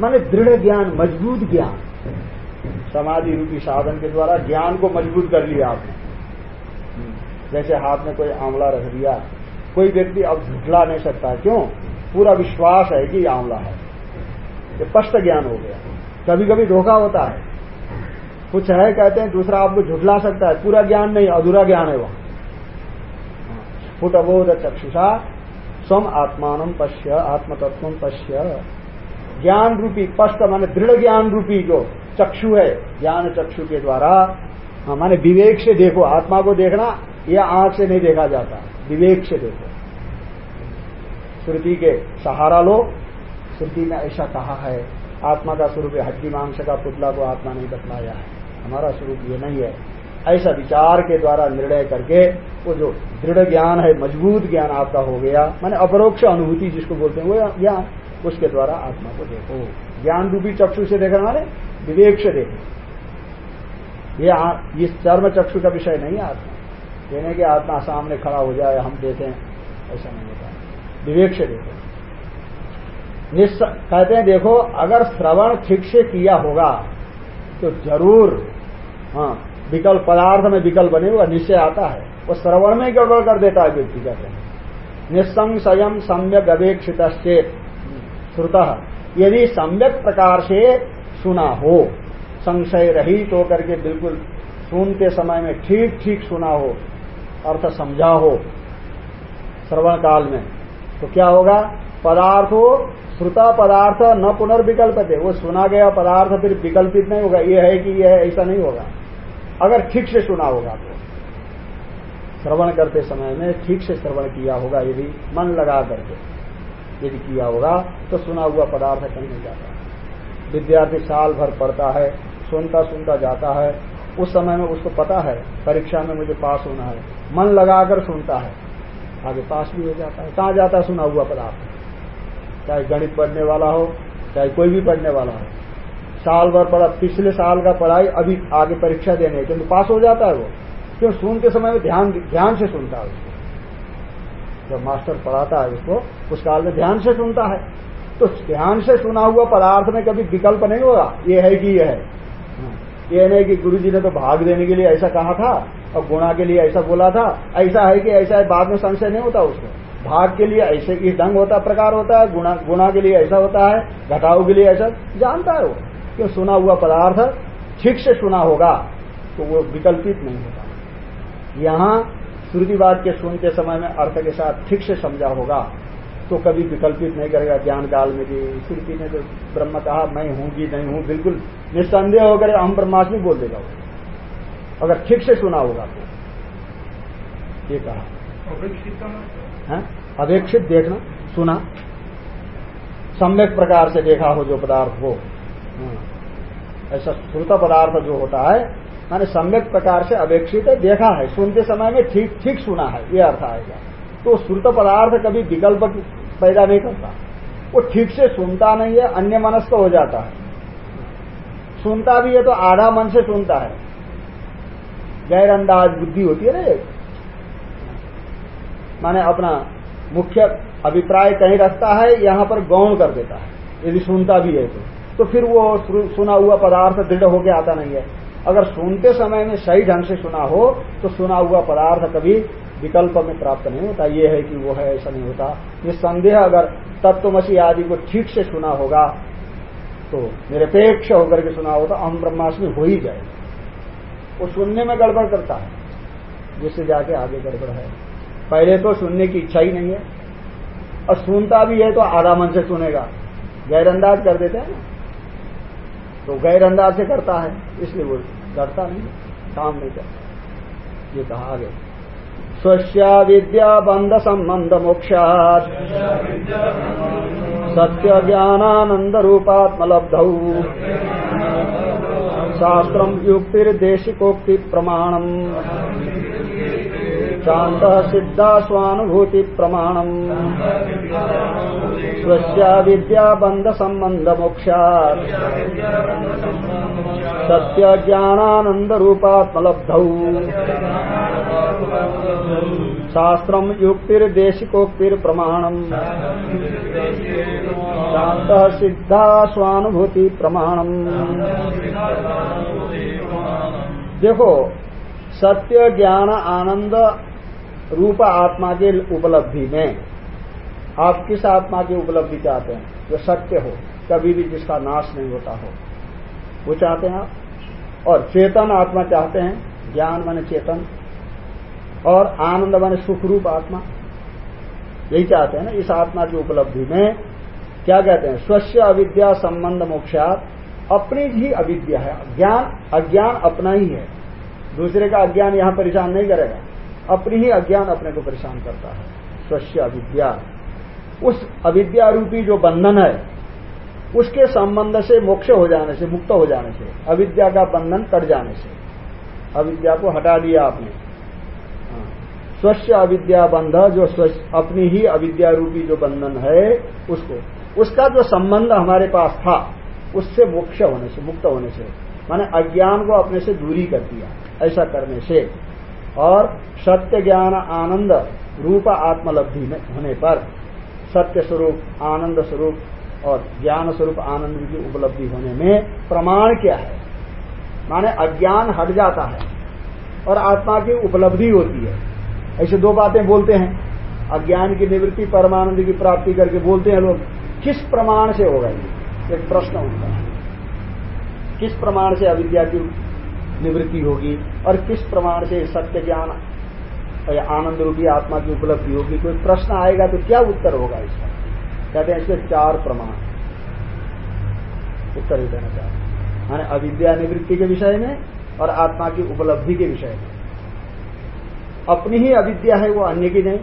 माने दृढ़ ज्ञान, मज़बूत ज्ञान। समाधि रूपी साधन के द्वारा ज्ञान को मज़बूत कर लिया आपने। जैसे हाथ में कोई आंवला रख दिया, कोई व्यक्ति अब झुठला नहीं सकता। क्यों? पूरा विश्वास है कि आंवला है। ये स्पष्ट ज्ञान हो गया। कभी कभी धोखा होता है। कुछ है, कहते हैं, दूसरा आपको झुठला सकता है। पूरा ज्ञान नहीं, अधूरा ज्ञान है वहाँ। फुटबोध चक्षुषा, स्वम आत्मान पश्य, आत्मतत्व पश्य। ज्ञान रूपी स्पष्ट माने दृढ़ ज्ञान रूपी जो चक्षु है ज्ञान चक्षु के द्वारा हाँ, माने विवेक से देखो आत्मा को देखना यह आँख से नहीं देखा जाता विवेक से देखो। श्रुति के सहारा लो श्रुति ने ऐसा कहा है आत्मा का स्वरूप हड्डी मांस का पुतला को आत्मा नहीं बतलाया है। हमारा स्वरूप ये नहीं है। ऐसा विचार के द्वारा निर्णय करके वो जो दृढ़ ज्ञान है, मज़बूत ज्ञान आपका हो गया, माने अपरोक्ष अनुभूति जिसको बोलते हैं, वो ज्ञान, उसके द्वारा आत्मा को देखो। ज्ञान रूपी चक्षु से देखना माने विवेक से देखो। ये इस चर्म चक्षु का विषय नहीं आत्मा। कहने कि आत्मा सामने खड़ा हो जाए, हम देखें, ऐसा नहीं होता। विवेक से देखो। कहते हैं, देखो, अगर श्रवण ठीक से किया होगा तो ज़रूर हाँ विकल्प पदार्थ में विकल्प बने हुआ निश्चय आता है। वो श्रवण में गड़बड़ कर देता है व्यक्ति, कहते हैं। निसंशयम सम्यक अवेक्षित श्रुत। यदि सम्यक प्रकार से सुना हो, संशय रहित तो होकर के बिल्कुल सुनते समय में ठीक ठीक सुना हो, अर्थ समझा हो, श्रवण काल में तो क्या होगा? पदार्थ, श्रुता पदार्थ न पुनर्विकल्प थे वो सुना गया पदार्थ फिर विकल्पित नहीं होगा। ये है कि यह है, ऐसा नहीं होगा। अगर ठीक से सुना होगा तो श्रवण करते समय में ठीक से श्रवण किया होगा, यदि मन लगा करके यदि किया होगा तो सुना हुआ पदार्थ कहीं नहीं जाता। विद्यार्थी साल भर पढ़ता है, सुनता सुनता जाता है, उस समय में उसको पता है, परीक्षा में मुझे पास होना है। मन लगाकर सुनता है, आगे पास भी हो जाता है, कहाँ जाता है सुना हुआ पदार्थ? चाहे गणित पढ़ने वाला हो, चाहे कोई भी पढ़ने वाला हो। साल भर पढ़ा, पिछले साल का पढ़ाई, अभी आगे परीक्षा देने क्योंकि पास हो जाता है वो। क्यों? सुनते समय में ध्यान ध्यान से सुनता है उसको। जब मास्टर पढ़ाता है उसको, उस काल में ध्यान से सुनता है। तो ध्यान से सुना हुआ पदार्थ में कभी विकल्प नहीं होगा। ये है कि यह है। ये नहीं कि गुरु जी ने तो भाग देने के लिए ऐसा कहा था, और गुणा के लिए ऐसा बोला था। ऐसा है कि ऐसा है, बाद में संशय नहीं होता उसको भाग के लिए ऐसे इस ढंग होता, प्रकार होता है। गुणा गुणा के लिए ऐसा होता है घटाओ के लिए ऐसा, जानता है वो। क्यों सुना हुआ पदार्थ ठीक से सुना होगा तो वो विकल्पित नहीं होगा। यहाँ श्रुतिवाद के सुनते समय में अर्थ के साथ ठीक से समझा होगा तो कभी विकल्पित नहीं करेगा। ज्ञान काल में भी श्रुति ने तो ब्रह्म कहा मैं हूँ कि नहीं हूँ? बिल्कुल निस्संदेह होकर हम ब्रह्मास्मि बोल देगा वो। अगर ठीक से सुना होगा तो। ये कहा। अपेक्षित देखना सुना। सम्यक प्रकार से देखा हो जो पदार्थ हो हाँ। ऐसा श्रुत पदार्थ जो होता है, मैंने सम्यक प्रकार से अपेक्षित है, देखा है, सुनते समय में ठीक ठीक सुना है, ये अर्थ आएगा। तो श्रुत पदार्थ कभी विकल्प पैदा नहीं करता। वो ठीक से सुनता नहीं है, अन्य मनस्क हो जाता है। सुनता भी है तो आधा मन से सुनता है। गैर अंदाज बुद्धि होती है ना एक माने अपना मुख्य अभिप्राय कहीं रखता है, यहाँ पर गौण कर देता है। यदि सुनता भी है तो। तो फिर वो सुना हुआ पदार्थ दृढ़ होकर आता नहीं है। अगर सुनते समय में सही ढंग से सुना हो तो सुना हुआ पदार्थ कभी विकल्प में प्राप्त नहीं होता। ये है कि वो है, ऐसा नहीं होता। ये संदेह अगर तत्वमसी आदि को ठीक से सुना होगा तो निरपेक्ष होकर के सुना होगा अहम ब्रह्माष्टमी हो ही जाए वो सुनने में गड़बड़ करता है, जिससे जाके आगे गड़बड़ है। पहले तो सुनने की इच्छा ही नहीं है। और सुनता भी है तो आधा मन से सुनेगा। गैरअंदाज कर देते हैं ना। तो गैर अंदाज से करता है, इसलिए वो डरता नहीं, काम नहीं करता। ये कहा आगे। स्वस्या विद्या बंध संबंध मोक्षात। सत्य ज्ञानानंद रूपात्मलब्ध। शास्त्र युक्तिर्देशिकोक्ति प्रमाणम शांत सिद्धा स्वानुभूति प्रमाणम स्वस्या विद्या बंध संबंध मोक्षा सत्य ज्ञानानंद रूपात्मलब्ध शास्त्र युक्तिर्देशिकोक्तिर प्रमाणम शांत सिद्धा स्वानुभूति प्रमाणम देखो सत्य ज्ञान आनंद रूप आत्मा के उपलब्धि में। आप किस आत्मा की उपलब्धि चाहते हैं? जो सत्य हो, कभी भी जिसका नाश नहीं होता हो। वो चाहते हैं आप? और चेतन आत्मा चाहते हैं? ज्ञान माने चेतन। और आनंद माने सुखरूप आत्मा। यही चाहते हैं ना, इस आत्मा की उपलब्धि में। क्या कहते हैं? स्वस्य अविद्या संबंध मोक्षात। अपनी ही अविद्या है। ज्ञान, अज्ञान अपना ही है। दूसरे का अज्ञान यहाँ परेशान नहीं करेगा। अपनी ही अज्ञान अपने को परेशान करता है। स्वस्य अविद्या। उस अविद्या रूपी जो बंधन है, उसके संबंध से मोक्ष हो जाने से, मुक्त हो जाने से, अविद्या का बंधन कट जाने से, अविद्या को हटा दिया आपने। हाँ। स्वस्य अविद्या बंध, जो अपनी ही अविद्या रूपी जो बंधन है, उसको, उसका जो संबंध हमारे पास था, उससे मोक्ष होने से, मुक्त होने से, माने अज्ञान को अपने से दूरी कर दिया, ऐसा करने से। और सत्य ज्ञान आनंद रूप आत्मलब्धि में होने पर सत्य स्वरूप, आनंद स्वरूप और ज्ञान स्वरूप आनंद की उपलब्धि होने में प्रमाण क्या है? माने अज्ञान हट जाता है और आत्मा की उपलब्धि होती है। ऐसे दो बातें बोलते हैं। अज्ञान की निवृत्ति, परमानंद की प्राप्ति करके बोलते हैं लोग। किस प्रमाण से होगा ये? एक प्रश्न उठता है। किस प्रमाण से अविद्या की निवृत्ति होगी और किस प्रमाण से सत्य ज्ञान आनंद रूपी आत्मा की उपलब्धि होगी? कोई प्रश्न आएगा तो क्या उत्तर होगा इसका? कहते हैं इसके चार प्रमाण। उत्तर ही देना चाहते माने अविद्या निवृत्ति के विषय में और आत्मा की उपलब्धि के विषय में। अपनी ही अविद्या है, वो अन्य की नहीं।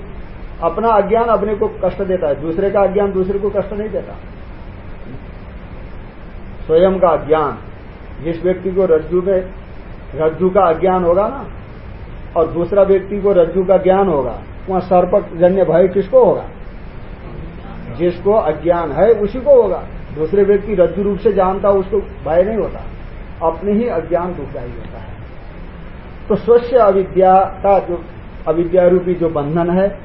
अपना अज्ञान अपने को कष्ट देता है। दूसरे का अज्ञान दूसरे को कष्ट नहीं देता। स्वयं का अज्ञान। जिस व्यक्ति को रज्जु में रज्जु का अज्ञान होगा ना? और दूसरा व्यक्ति को रज्जु का ज्ञान होगा, वहाँ सर्प जन्य भय किसको होगा? जिसको अज्ञान है, उसी को होगा। दूसरे व्यक्ति रज्जु रूप से जानता, उसको भय नहीं होता। अपने ही अज्ञान दुखदायी होता है? तो स्वच्छ अविद्या का जो अविद्या रूपी जो बंधन है,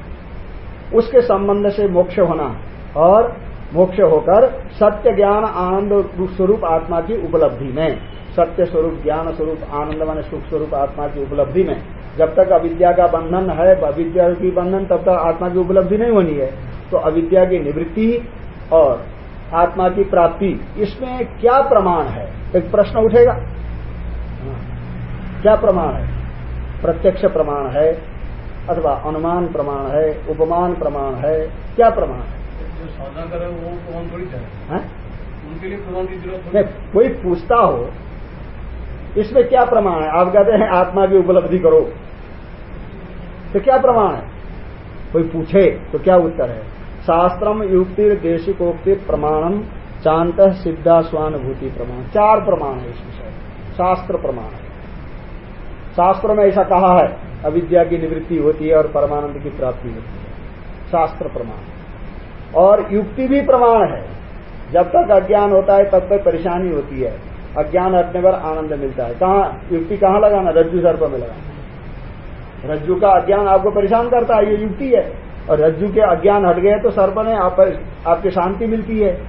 उसके संबंध से मोक्ष होना और मोक्ष होकर सत्य ज्ञान आनंद स्वरूप आत्मा की उपलब्धि में। सत्य स्वरूप, ज्ञान स्वरूप, आनंद मान सुख स्वरूप आत्मा की उपलब्धि में। जब तक अविद्या का बंधन है, अविद्या की बंधन, तब तक आत्मा की उपलब्धि नहीं होनी है। तो अविद्या की निवृत्ति और आत्मा की प्राप्ति, इसमें क्या प्रमाण है? एक प्रश्न उठेगा। क्या प्रमाण है? प्रत्यक्ष प्रमाण है अथवा अनुमान प्रमाण है, उपमान प्रमाण है, क्या प्रमाण है? उनके लिए प्रमाण की ज़रूरत कोई पूछता हो इसमें क्या प्रमाण है? आप कहते हैं आत्मा की उपलब्धि करो। तो क्या प्रमाण है? कोई पूछे तो क्या उत्तर है? शास्त्रम युक्ति देशिकोक्ति प्रमाणम चांत सिद्धा स्वानुभूति प्रमाण। चार प्रमाण है इस विषय शास्त्र प्रमाण है। शास्त्र में ऐसा कहा है अविद्या की निवृत्ति होती है और परमानंद की प्राप्ति होती है। शास्त्र प्रमाण। और युक्ति भी प्रमाण है। जब तक अज्ञान होता है तब तक परेशानी होती है। अज्ञान हटने पर आनंद मिलता है। कहा युक्ति कहाँ लगाना? रज्जु सर्प में लगाना। रज्जु का अज्ञान आपको परेशान करता है ये युक्ति है। और रज्जु के अज्ञान हट गए तो सर्प ने आप, आपकी शांति मिलती है।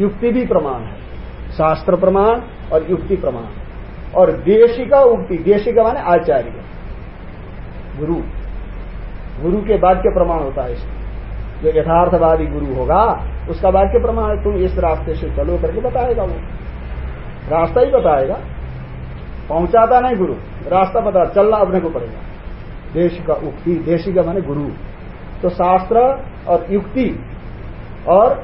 युक्ति भी प्रमाण है। शास्त्र प्रमाण और युक्ति प्रमाण। और देशिका उक्ति देशिका माने आचार्य। गुरु। गुरु के बाद के प्रमाण होता है इसमें। जो यथार्थवादी गुरु होगा, उसका वाक्य प्रमाण तुम इस रास्ते से चलो करके बताएगा वो। रास्ता ही बताएगा। पहुंचाता नहीं गुरु, रास्ता बता चलना अपने को पड़ेगा। देश का उक्ति, देशी का माने गुरु। तो शास्त्र और युक्ति और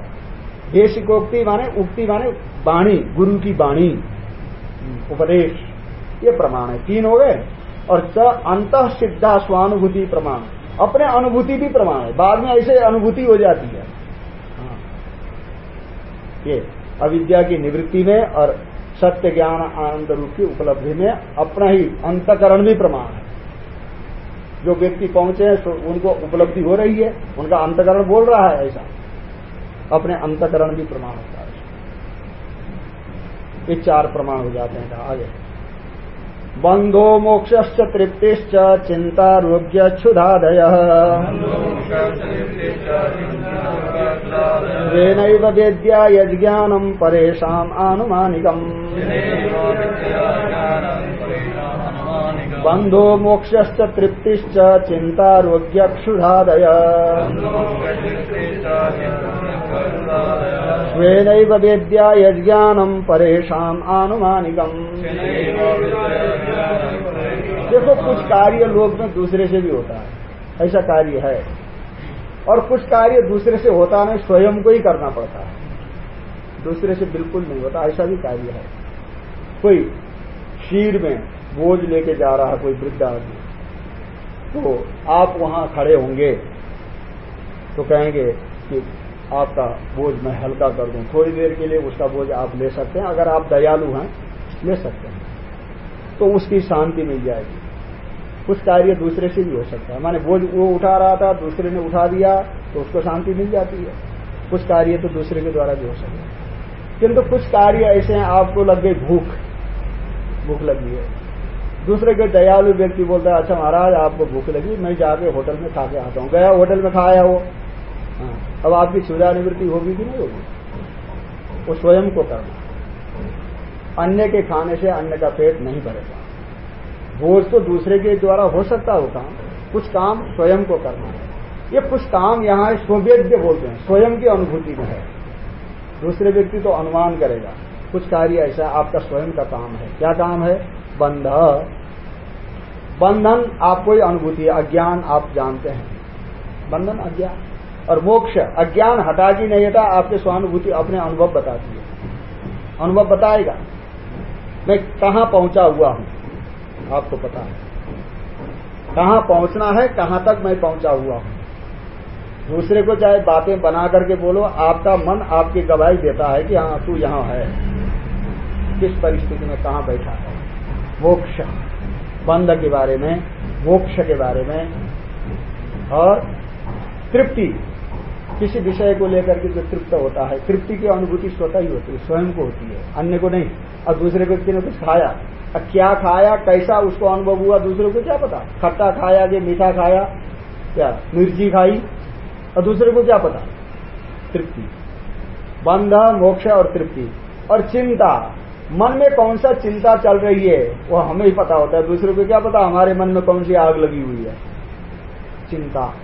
देशिकोक्ति माने, उक्ति माने वाणी, गुरु की वाणी। उपदेश, ये प्रमाण है। तीन हो गए। और च अंत सिद्धा स्वानुभूति प्रमाण। अपने अनुभूति भी प्रमाण है। बाद में ऐसे अनुभूति हो जाती है। हाँ। ये अविद्या की निवृत्ति में और सत्य ज्ञान आनंद रूप की उपलब्धि में अपना ही अंतकरण भी प्रमाण है। जो व्यक्ति पहुँचे हैं उनको उपलब्धि हो रही है। उनका अंतकरण बोल रहा है ऐसा। अपने अंतकरण भी प्रमाण होता है। ये चार प्रमाण हो जाते हैं आगे। बंधो मोक्ष तृप्तिश्च चिंता रोग्य क्षुधादय वेनैव वेद्या यज्ञानम परेशाम आनुमानिकम। बंधो मोक्ष तृप्तिश्च चिंता रोग्य क्षुधादय स्वेनैव परेशाम आनुमानिकम। देखो, कुछ कार्य लोग में दूसरे से भी होता है। ऐसा कार्य है। और कुछ कार्य दूसरे से होता नहीं, स्वयं को ही करना पड़ता है। दूसरे से बिल्कुल नहीं होता, ऐसा भी कार्य है। कोई शीर में बोझ लेके जा रहा है, कोई वृद्ध आदमी तो आप वहाँ खड़े होंगे तो कहेंगे कि आपका बोझ मैं हल्का कर दूँ। थोड़ी देर के लिए उसका बोझ आप ले सकते हैं, अगर आप दयालु हैं, ले सकते हैं। तो उसकी शांति मिल जाएगी। कुछ कार्य दूसरे से भी हो सकता है। माने बोझ वो उठा रहा था, दूसरे ने उठा दिया तो उसको शांति मिल जाती है। कुछ कार्य तो दूसरे के द्वारा भी हो सकता है। किंतु कुछ कार्य ऐसे हैं, आपको लग गई भूख। भूख लगी है। दूसरे के दयालु व्यक्ति बोलता है अच्छा महाराज, आपको भूख लगी, मैं जाके होटल में खा के आता हूँ। गया होटल में खाया वो। अब आपकी क्षुदा निवृत्ति होगी कि नहीं होगी? वो स्वयं को करना अन्य के खाने से अन्य का पेट नहीं भरेगा। बोझ तो दूसरे के द्वारा हो सकता हो काम कुछ काम स्वयं को करना है। ये कुछ काम यहाँ स्ववेद्य बोलते हैं। स्वयं की अनुभूति में है। दूसरे व्यक्ति तो अनुमान करेगा, कुछ कार्य ऐसा आपका स्वयं का काम है। क्या काम है? बंध। बंधन आपको ही अनुभूति है। अज्ञान आप जानते हैं। बंधन अज्ञान। और मोक्ष, अज्ञान हटा की नहीं हटा आपके स्वानुभूति अपने अनुभव बताती है। अनुभव बताएगा। मैं कहाँ पहुँचा हुआ हूँ? आपको पता है। कहाँ पहुँचना है, कहाँ तक मैं पहुँचा हुआ हूँ? दूसरे को चाहे बातें बना करके बोलो, आपका मन आपकी गवाही देता है कि हाँ तू यहाँ है। किस परिस्थिति में कहाँ बैठा है? मोक्ष। बंध के बारे में, मोक्ष के बारे में। और तृप्ति। किसी विषय को लेकर के जो तृप्त होता है, तृप्ति की अनुभूति स्वतः ही होती है, स्वयं को होती है, अन्य को नहीं। और दूसरे व्यक्ति ने कुछ खाया, अब क्या खाया, कैसा उसको अनुभव हुआ, दूसरे को क्या पता? खट्टा खाया, कि मीठा खाया क्या मिर्ची खाई, और दूसरे को क्या पता? तृप्ति। बंध, मोक्ष और तृप्ति। और चिंता, मन में कौन सा चिंता चल रही है, वो हमें ही पता होता है। दूसरे को क्या पता? हमारे मन में कौन सी आग लगी हुई है? चिंता।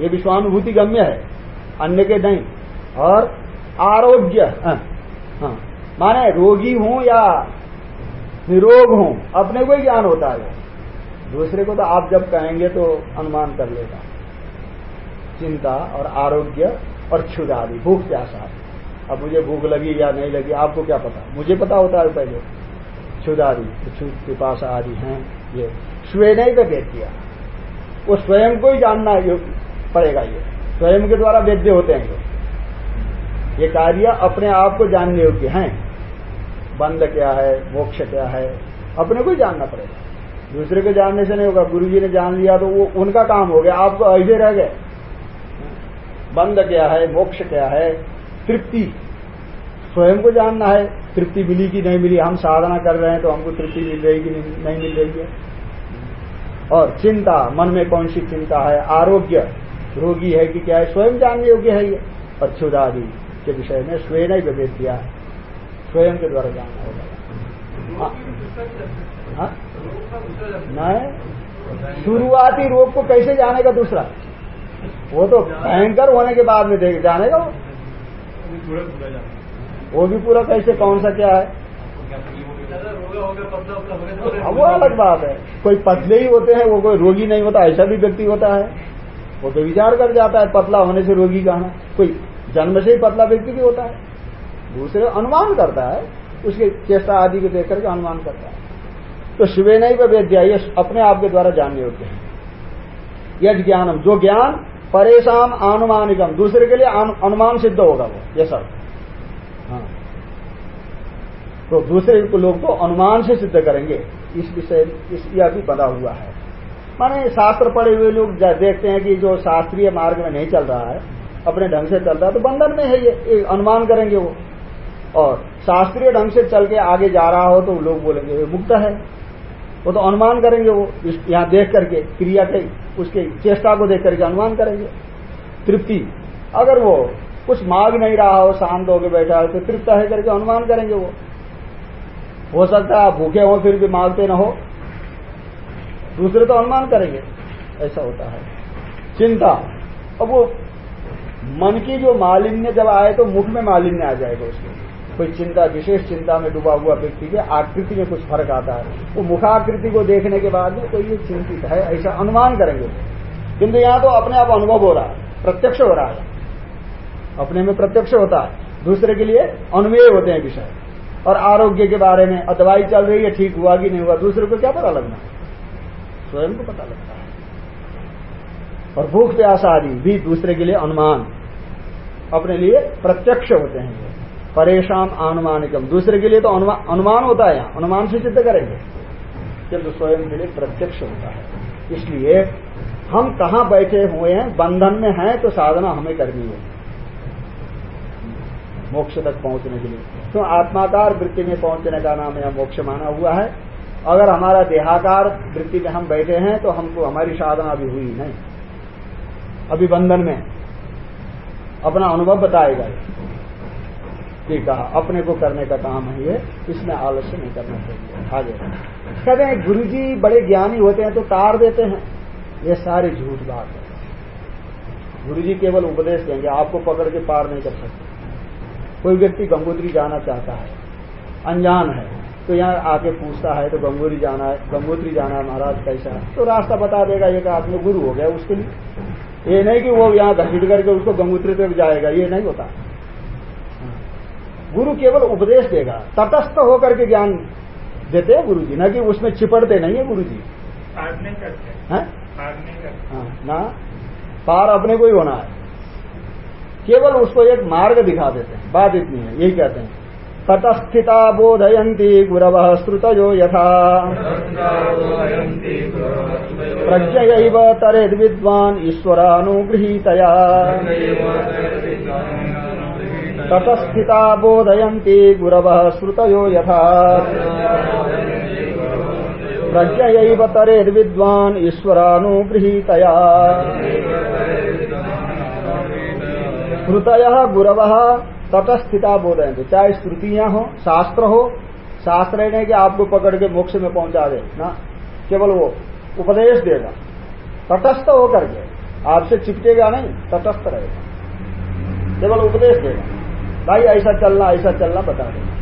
ये विश्वानुभूति गम्य है। अन्य के नहीं और आरोग्य हाँ, हाँ, माने रोगी हूँ या निरोग हूँ अपने को ही ज्ञान होता है। दूसरे को तो आप जब कहेंगे तो अनुमान कर लेगा। चिंता और आरोग्य और क्षुदादि भूख प्यासा अब मुझे भूख लगी या नहीं लगी आपको क्या पता? मुझे पता होता है पहले। क्षुदादि पिपाशा आदि हैं ये। स्वे नहीं तो वेद किया। वो स्वयं को ही जानना पड़ेगा ये। स्वयं के द्वारा वेद्य होते हैं। ये कार्य अपने आप को जानने योग्य हैं। बंद क्या है, मोक्ष क्या है, अपने को ही जानना पड़ेगा। दूसरे को जानने से नहीं होगा गुरु जी ने जान लिया तो वो उनका काम हो गया, आपको ऐसे रह गए। बंद क्या है, मोक्ष क्या है, तृप्ति। स्वयं को जानना है, तृप्ति मिली कि नहीं मिली, हम साधना कर रहे हैं तो हमको तृप्ति मिल रही कि नहीं मिल रही है। और चिंता, मन में कौन सी चिंता है? आरोग्य। रोगी है कि क्या है? स्वयं जानने योग्य है ये। और क्षुदादि के विषय में स्वयं ही विवेक दिया स्वयं के द्वारा जानना होगा। हाँ? नहीं। शुरुआती रोग को कैसे जानेगा दूसरा? वो तो भयंकर होने के बाद में देख जानेगा वो। वो भी पूरा कैसे? कौन सा क्या है? वो अलग बात है। कोई पतले ही होते हैं वो कोई रोगी नहीं होता ऐसा भी व्यक्ति होता है। वो तो विचार कर जाता है, पतला होने से रोगी कहा कोई जन्म से ही पतला व्यक्ति भी होता है। दूसरे अनुमान करता है, उसके चेष्टा आदि को देख करके अनुमान करता है। तो शिवे नहीं वेद्या ये अपने आप के द्वारा जानने योग्य है। यद ज्ञानम, जो ज्ञान परेशान अनुमानिकम दूसरे के लिए अनुमान सिद्ध होगा वो, ये सब। हाँ। तो दूसरे लोग तो अनुमान से सिद्ध करेंगे, इस विषय इस यह भी बना हुआ है। माने शास्त्र पढ़े हुए लोग देखते हैं कि जो शास्त्रीय मार्ग में नहीं चल रहा है, अपने ढंग से चल रहा है तो बंधन में है ये अनुमान करेंगे वो। और शास्त्रीय ढंग से चल के आगे जा रहा हो तो लोग बोलेंगे, ये मुक्त है। वो तो अनुमान करेंगे वो यहाँ देख करके, क्रिया के, उसके चेष्टा को देख करके अनुमान करेंगे। तृप्ति। अगर वो कुछ मांग नहीं रहा हो, शांत होकर बैठा हो तो तृप्त है करके अनुमान करेंगे वो। हो सकता है भूखे हो, फिर भी मांगते न हो। दूसरे तो अनुमान करेंगे। ऐसा होता है। चिंता। अब वो मन की जो मालिन्य जब आए तो मुख में मालिन्य आ जाएगा उसमें। कोई चिंता, विशेष चिंता में डूबा हुआ व्यक्ति के आकृति में कुछ फ़र्क आता है। वो मुखाकृति को देखने के बाद में कोई ये चिंतित है, ऐसा अनुमान करेंगे। किंतु यहाँ तो अपने आप अनुभव हो रहा है, प्रत्यक्ष हो रहा है। अपने में प्रत्यक्ष होता है। दूसरे के लिए अनुमेय होते हैं विषय। और आरोग्य के बारे में दवाई चल रही है, ठीक हुआ कि नहीं हुआ, दूसरे को क्या पता लगना। स्वयं को पता लगता है। और भूख प्यास आदि भी दूसरे के लिए अनुमान। अपने लिए प्रत्यक्ष होते हैं परेशान, अनुमानिकम। दूसरे के लिए तो अनुमान होता है यहाँ। अनुमान से सिद्ध करेंगे। किंतु स्वयं के लिए प्रत्यक्ष होता है। इसलिए हम कहा बैठे हुए हैं, बंधन में हैं तो साधना हमें करनी है। मोक्ष तक पहुँचने के लिए। तो आत्माकार वृत्ति में पहुँचने का नाम यहाँ मोक्ष माना हुआ है। अगर हमारा देहाकार वृत्ति में हम बैठे हैं तो हमको हमारी साधना अभी हुई नहीं। अभी बंधन में। अपना अनुभव बताएगा। ये कहा, अपने को करने का काम है ये, इसमें आलस्य नहीं करना चाहिए। आगे। कहते हैं गुरु जी बड़े ज्ञानी होते हैं तो तार देते हैं। ये सारी झूठ बात है। गुरु जी केवल उपदेश देंगे, आपको पकड़ के पार नहीं कर सकते। कोई व्यक्ति गंगोत्री जाना चाहता है, अनजान है तो यहाँ आके पूछता है तो गंगोत्री जाना है गंगोत्री जाना है महाराज कैसा है? तो रास्ता बता देगा एक आदमी गुरु हो गया उसके लिए। ये नहीं कि वो यहाँ घसीट करके उसको गंगोत्री तक जाएगा ये नहीं होता। गुरु केवल उपदेश देगा तटस्थ होकर के ज्ञान देते हैं गुरु जी न कि उसमें चिपड़ते नहीं है गुरु जी करते। हाँ ना। पार अपने को ही होना है। केवल उसको एक मार्ग दिखा देते हैं बात इतनी है यही कहते हैं। तटस्थिता बोधयती गुरव श्रुतयो यथा। प्रज्ञ तरेद ईश्वरानुगृहीतया। तटस्थिता बोधयती गुरव श्रुतयो यथा। प्रज्ञ तरेद विद्वान ईश्वरानुगृहीतया। श्रुतय गुरव तटस्थिता बोधयंते चाहे श्रुतियाँ हो, शास्त्र हो, शास्त्र नहीं कि आपको पकड़ के मोक्ष में पहुँचा दे, ना? केवल वो उपदेश देगा। तटस्थ होकर के। आपसे चिपकेगा नहीं, तटस्थ रहेगा। केवल उपदेश देगा। भाई, ऐसा चलना ऐसा चलना बता देगा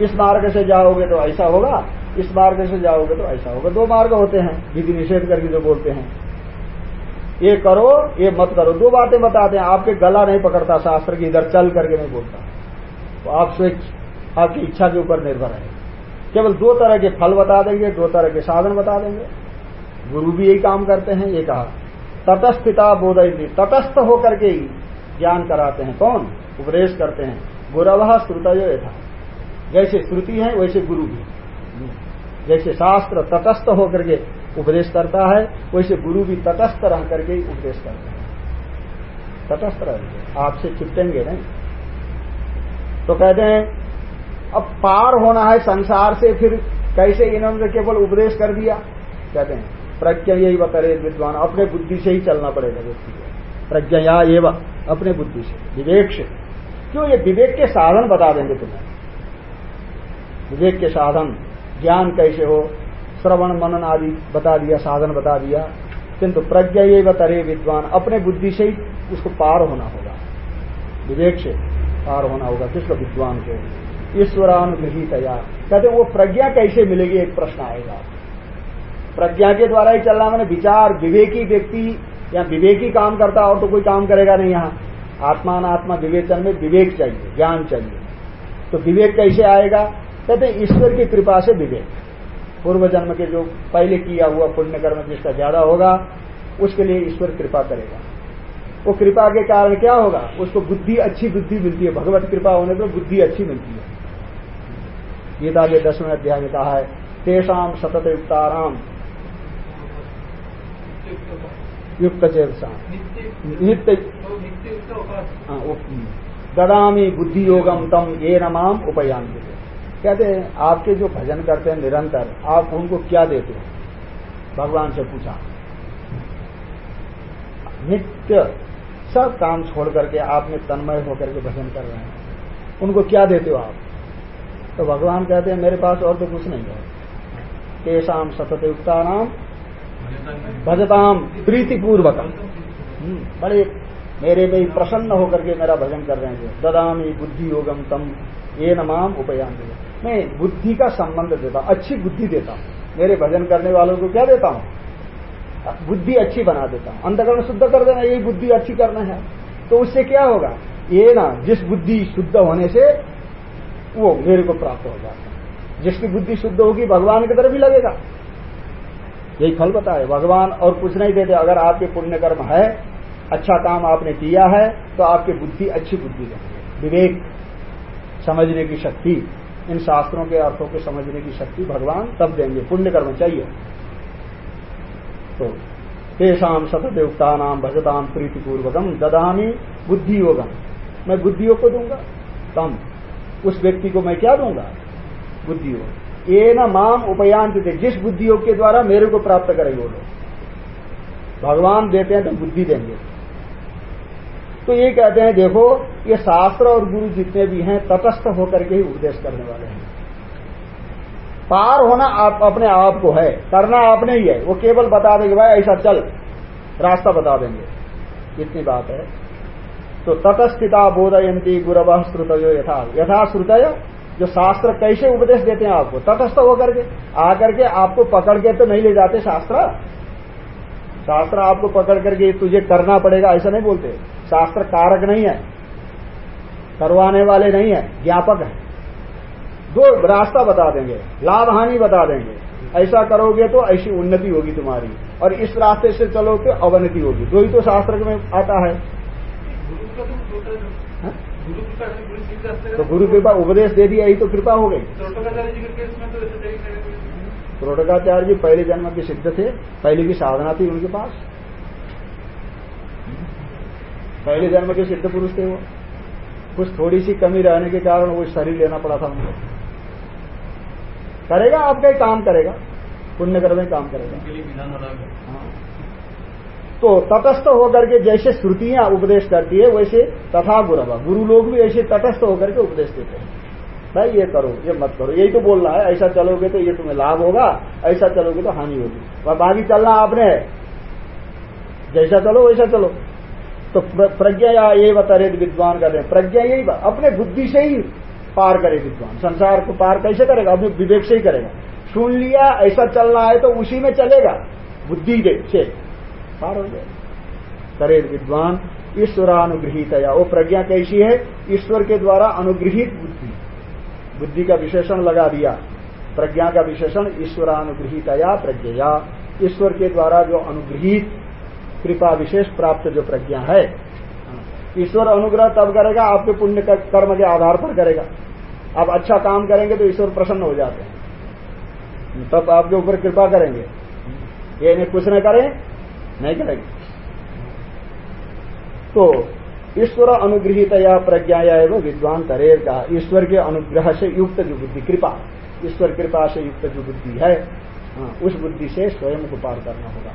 इस मार्ग से जाओगे तो ऐसा होगा, इस मार्ग से जाओगे तो ऐसा होगा। दो मार्ग होते हैं, विधि निषेध करके जो बोलते हैं। ये करो, ये मत करो। दो बातें बताते हैं। आपके गला नहीं पकड़ता शास्त्र की, इधर चल करके नहीं बोलता। तो आप स्वेच्छ आपकी इच्छा के ऊपर निर्भर है। केवल दो तरह के फल बता देंगे, दो तरह के साधन बता देंगे। गुरु भी यही काम करते हैं, ये कहा। तटस्थिता बोधयती तटस्थ होकर के ही ज्ञान कराते हैं। कौन? उपदेश करते हैं। गुरव श्रुतयो यथा। जैसे श्रुति है, वैसे गुरु भी। जैसे शास्त्र तटस्थ होकर के उपदेश करता है, वैसे गुरु भी तटस्थ रह करके ही उपदेश करते हैं। तटस्थ रहेंगे आपसे चिपटेंगे नहीं। तो कहते हैं, अब पार होना है संसार से, फिर कैसे इन्होंने केवल उपदेश कर दिया? कहते हैं प्रज्ञा यही बतरे विद्वान, अपने बुद्धि से ही चलना पड़ेगा व्यक्ति को। प्रज्ञा एवं, अपने बुद्धि से। विवेक से। क्यों? ये विवेक के साधन बता देंगे तुम्हें। विवेक के साधन, ज्ञान कैसे हो? श्रवण, मनन आदि बता दिया, साधन बता दिया, किंतु प्रज्ञा ये बतरे विद्वान, अपने बुद्धि से ही उसको पार होना होगा। विवेक से पार होना होगा किसको विद्वान को ईश्वरानुगृहितया कहते वो प्रज्ञा कैसे मिलेगी, एक प्रश्न आएगा। प्रज्ञा के द्वारा ही चलना, मैंने विचार, विवेकी व्यक्ति या विवेकी काम करता और तो कोई काम करेगा नहीं यहाँ। आत्मान आत्मा विवेचन में विवेक चाहिए, ज्ञान चाहिए। तो विवेक कैसे आएगा? कहते ईश्वर की कृपा से विवेक। पूर्व जन्म के जो पहले किया हुआ पुण्य कर्म जिसका ज़्यादा होगा उसके लिए ईश्वर कृपा करेगा। वो कृपा के कारण क्या होगा? उसको बुद्धि अच्छी बुद्धि मिलती है। भगवत कृपा होने पर बुद्धि अच्छी मिलती है। गीता के दसवें अध्याय में कहा है तेषाम सतत युक्ताराम युक्त चेतसा। नित्य हाँ, ददामी बुद्धि योगम तम ये नमाम उपयान कहते हैं आपके जो भजन करते हैं निरंतर आप उनको क्या देते हो? भगवान से पूछा। नित्य सब काम छोड़ करके आपने तन्मय होकर के भजन कर रहे हैं। उनको क्या देते हो आप? तो भगवान कहते हैं मेरे पास और तो कुछ नहीं है। तेषाम सतत युक्ता नाम भजताम प्रीतिपूर्वक हम्म, बड़े मेरे में प्रसन्न होकर के मेरा भजन कर रहे हैं। ददामी बुद्धि योगम तम ये नमाम उपयान मैं बुद्धि का संबंध देता हूँ अच्छी बुद्धि देता हूँ। मेरे भजन करने वालों को क्या देता हूँ? बुद्धि अच्छी बना देता हूँ। अंतकरण शुद्ध कर देना, यही बुद्धि अच्छी करना है। तो उससे क्या होगा? ये ना, जिस बुद्धि शुद्ध होने से वो मेरे को प्राप्त हो जाता है। जिसकी बुद्धि शुद्ध होगी, भगवान की तरफ़ ही लगेगा। यही फल बताए भगवान और कुछ नहीं देते। अगर आपके पुण्य कर्म है अच्छा काम आपने किया है तो आपकी बुद्धि अच्छी बुद्धि देंगे विवेक, समझने की शक्ति। इन शास्त्रों के अर्थों को समझने की शक्ति भगवान तब देंगे पुण्य कर्म चाहिए। तो तेषाम सतदेवता नाम भजताम प्रीतिपूर्वकम ददामी बुद्धि योगम मैं बुद्धि योग को दूँगा, तम, उस व्यक्ति को मैं क्या दूँगा? बुद्धि योग ये न माम उपयांत थे जिस बुद्धि योग के द्वारा मेरे को प्राप्त करेंगे वो लोग। भगवान देते हैं तो बुद्धि देंगे। तो ये कहते हैं, देखो, ये शास्त्र और गुरु जितने भी हैं, तटस्थ होकर के ही उपदेश करने वाले हैं। पार होना आप, अपने आप को है, करना आपने ही है। वो केवल बता देंगे, भाई, ऐसा चल, रास्ता बता देंगे। इतनी बात है। तो तटस्थिता बोधयंती गुरव श्रुतयो यथा। यथा श्रुतय, जो शास्त्र कैसे उपदेश देते हैं आपको? तटस्थ होकर के, आकर के आपको पकड़ के तो नहीं ले जाते शास्त्र। शास्त्र आपको पकड़ करके तुझे करना पड़ेगा, ऐसा नहीं बोलते। शास्त्र कारक नहीं है करवाने वाले नहीं है ज्ञापक है। दो रास्ता बता देंगे लाभ हानि बता देंगे। ऐसा करोगे तो ऐसी उन्नति होगी तुम्हारी और इस रास्ते से चलो तो अवनति होगी। दो ही तो शास्त्र में आता है। हाँ? तो गुरु कृपा उपदेश दे दिया यही तो कृपा हो गई। प्रोटकाचार्य जी पहले जन्म के सिद्ध थे पहले की साधना थी उनके पास। पहले जन्म के सिद्ध पुरुष थे वो। कुछ थोड़ी सी कमी रहने के कारण वो शरीर लेना पड़ा था उनको। करेगा आपका ही काम करेगा। पुण्य कर्म ही काम करेगा। हाँ। तो तटस्थ होकर के जैसे श्रुतियाँ उपदेश करती है वैसे तथा गुरु गुरु लोग भी ऐसे तटस्थ होकर के उपदेश देते हैं। भाई ये करो ये मत करो। यही तो बोलना है ऐसा चलोगे तो ये तुम्हें लाभ होगा ऐसा चलोगे तो हानि होगी। और बाकी चलना आपने है। जैसा चलो वैसा चलो। तो प्रज्ञा या ये बतरे विद्वान रहे हैं। प्रज्ञा यही अपने बुद्धि से ही पार करे विद्वान। संसार को पार कैसे करेगा? अपने विवेक से ही करेगा। सुन लिया, ऐसा चलना है तो उसी में चलेगा। बुद्धि से। पार हो जाए करे विद्वान ईश्वरानुग्रहित या वो प्रज्ञा कैसी है? ईश्वर के द्वारा अनुग्रहित बुद्धि। बुद्धि का विशेषण लगा दिया। प्रज्ञा का विशेषण ईश्वरानुग्रहित या प्रज्ञा ईश्वर के द्वारा जो अनुग्रहित कृपा विशेष प्राप्त जो प्रज्ञा है। ईश्वर अनुग्रह तब करेगा, आपके पुण्य कर्म के आधार पर करेगा। आप अच्छा काम करेंगे तो ईश्वर प्रसन्न हो जाते हैं। तब आपके ऊपर कृपा करेंगे। ये नहीं, कुछ न करें, नहीं करेंगे। तो ईश्वर अनुग्रहित या प्रज्ञा या एवं विद्वान करेर का ईश्वर के अनुग्रह से युक्त जो बुद्धि, कृपा। ईश्वर कृपा से युक्त जो बुद्धि है हाँ उस बुद्धि से स्वयं को पार करना होगा।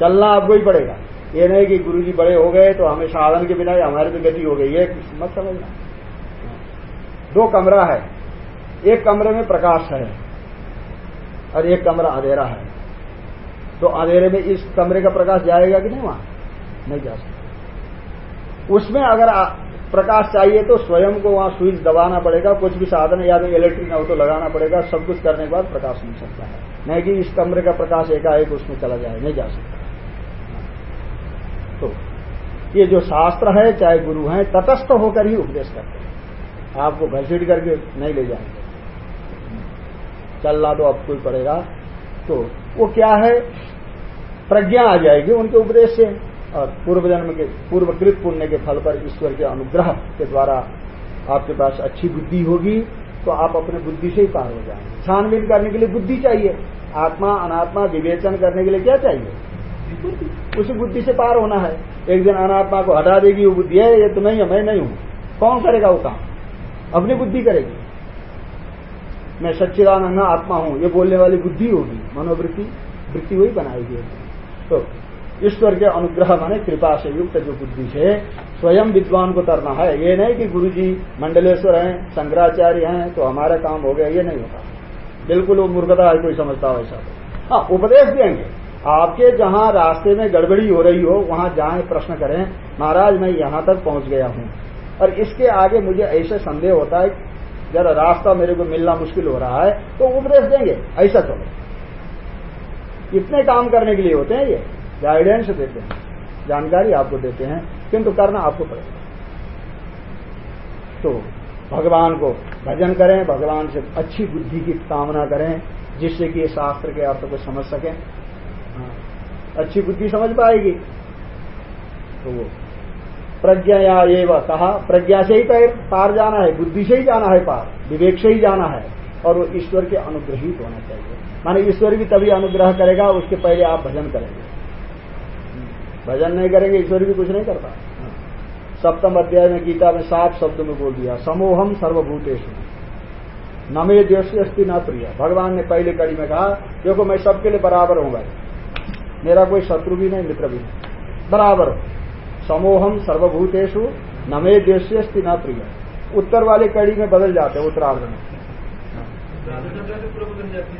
चलना आपको ही पड़ेगा। ये नहीं कि गुरु जी बड़े हो गए तो हमें साधन के बिना हमारी तो गति हो गई। ये मत समझना। दो कमरा है। एक कमरे में प्रकाश है और एक कमरा अंधेरा है। तो अंधेरे में इस कमरे का प्रकाश जाएगा कि नहीं वहाँ? नहीं जा सकता। उसमें अगर प्रकाश चाहिए तो स्वयं को वहाँ स्विच दबाना पड़ेगा। कुछ भी साधन, या तो इलेक्ट्रिक ऑटो लगाना पड़ेगा। सब कुछ करने के बाद प्रकाश मिल सकता है। नहीं कि इस कमरे का प्रकाश एकाएक उसमें चला जाए। नहीं जा सकता। तो ये जो शास्त्र है, चाहे गुरु हैं, तटस्थ होकर ही उपदेश करते हैं। आपको घसीट करके नहीं ले जाएँगे। चलना तो आपको ही पड़ेगा। तो वो क्या है? प्रज्ञा आ जाएगी उनके उपदेश से और पूर्व जन्म के, पूर्वकृत पुण्य के फल पर ईश्वर के अनुग्रह के द्वारा आपके पास अच्छी बुद्धि होगी तो आप अपने बुद्धि से ही पार हो जाएँगे। छानबीन करने के लिए बुद्धि चाहिए। आत्मा, अनात्मा, विवेचन करने के लिए क्या चाहिए? उसी बुद्धि से पार होना है। एक दिन अनात्मा को हटा देगी, वो बुद्धि है, ये तो नहीं है, मैं नहीं हूँ। कौन करेगा वो काम? अपनी बुद्धि करेगी। मैं सच्चिदानंद आत्मा हूँ, ये बोलने वाली बुद्धि होगी, मनोवृत्ति, वृत्ति वही बनाएगी। तो ईश्वर के अनुग्रह माने कृपा से युक्त जो बुद्धि से स्वयं विद्वान को तरना है। ये नहीं कि गुरु जी मंडलेश्वर हैं, शंकराचार्य हैं तो हमारा काम हो गया, ये नहीं होता। बिल्कुल वो मूर्खता कोई समझता हो ऐसा। हाँ उपदेश देंगे। आपके जहाँ रास्ते में गड़बड़ी हो रही हो, वहाँ जाए, प्रश्न करें, महाराज, मैं यहाँ तक पहुँच गया हूँ। और इसके आगे मुझे ऐसे संदेह होता है, जरा रास्ता मेरे को मिलना मुश्किल हो रहा है तो उपदेश देंगे, ऐसा चलो इतने काम करने के लिए होते हैं ये गाइडेंस देते हैं, जानकारी आपको देते हैं, किंतु करना आपको पड़ेगा। तो भगवान को भजन करें, भगवान से अच्छी बुद्धि की कामना करें, जिससे कि शास्त्र के अर्थ को समझ सकें। अच्छी बुद्धि समझ पाएगी। तो वो प्रज्ञा या कहा, प्रज्ञा से ही पार जाना है, बुद्धि से ही जाना है पार, विवेक से ही जाना है, और वो ईश्वर के अनुग्रहित होना चाहिए। माने ईश्वर भी तभी अनुग्रह करेगा, उसके पहले आप भजन करेंगे। भजन नहीं करेंगे, ईश्वर भी कुछ नहीं करता सप्तम अध्याय में गीता में सात शब्द में बोल दिया समूहम सर्वभूतेश नमे अस्थि न प्रिय। भगवान ने पहले कड़ी में कहा, देखो, मैं सबके लिए बराबर हूँ भाई। मेरा कोई शत्रु भी नहीं, मित्र भी नहीं। बराबर। समोहम सर्वभूतेशु नमे देश न प्रिय। उत्तर वाले कड़ी में बदल जाते हैं, उत्तरार्ध में।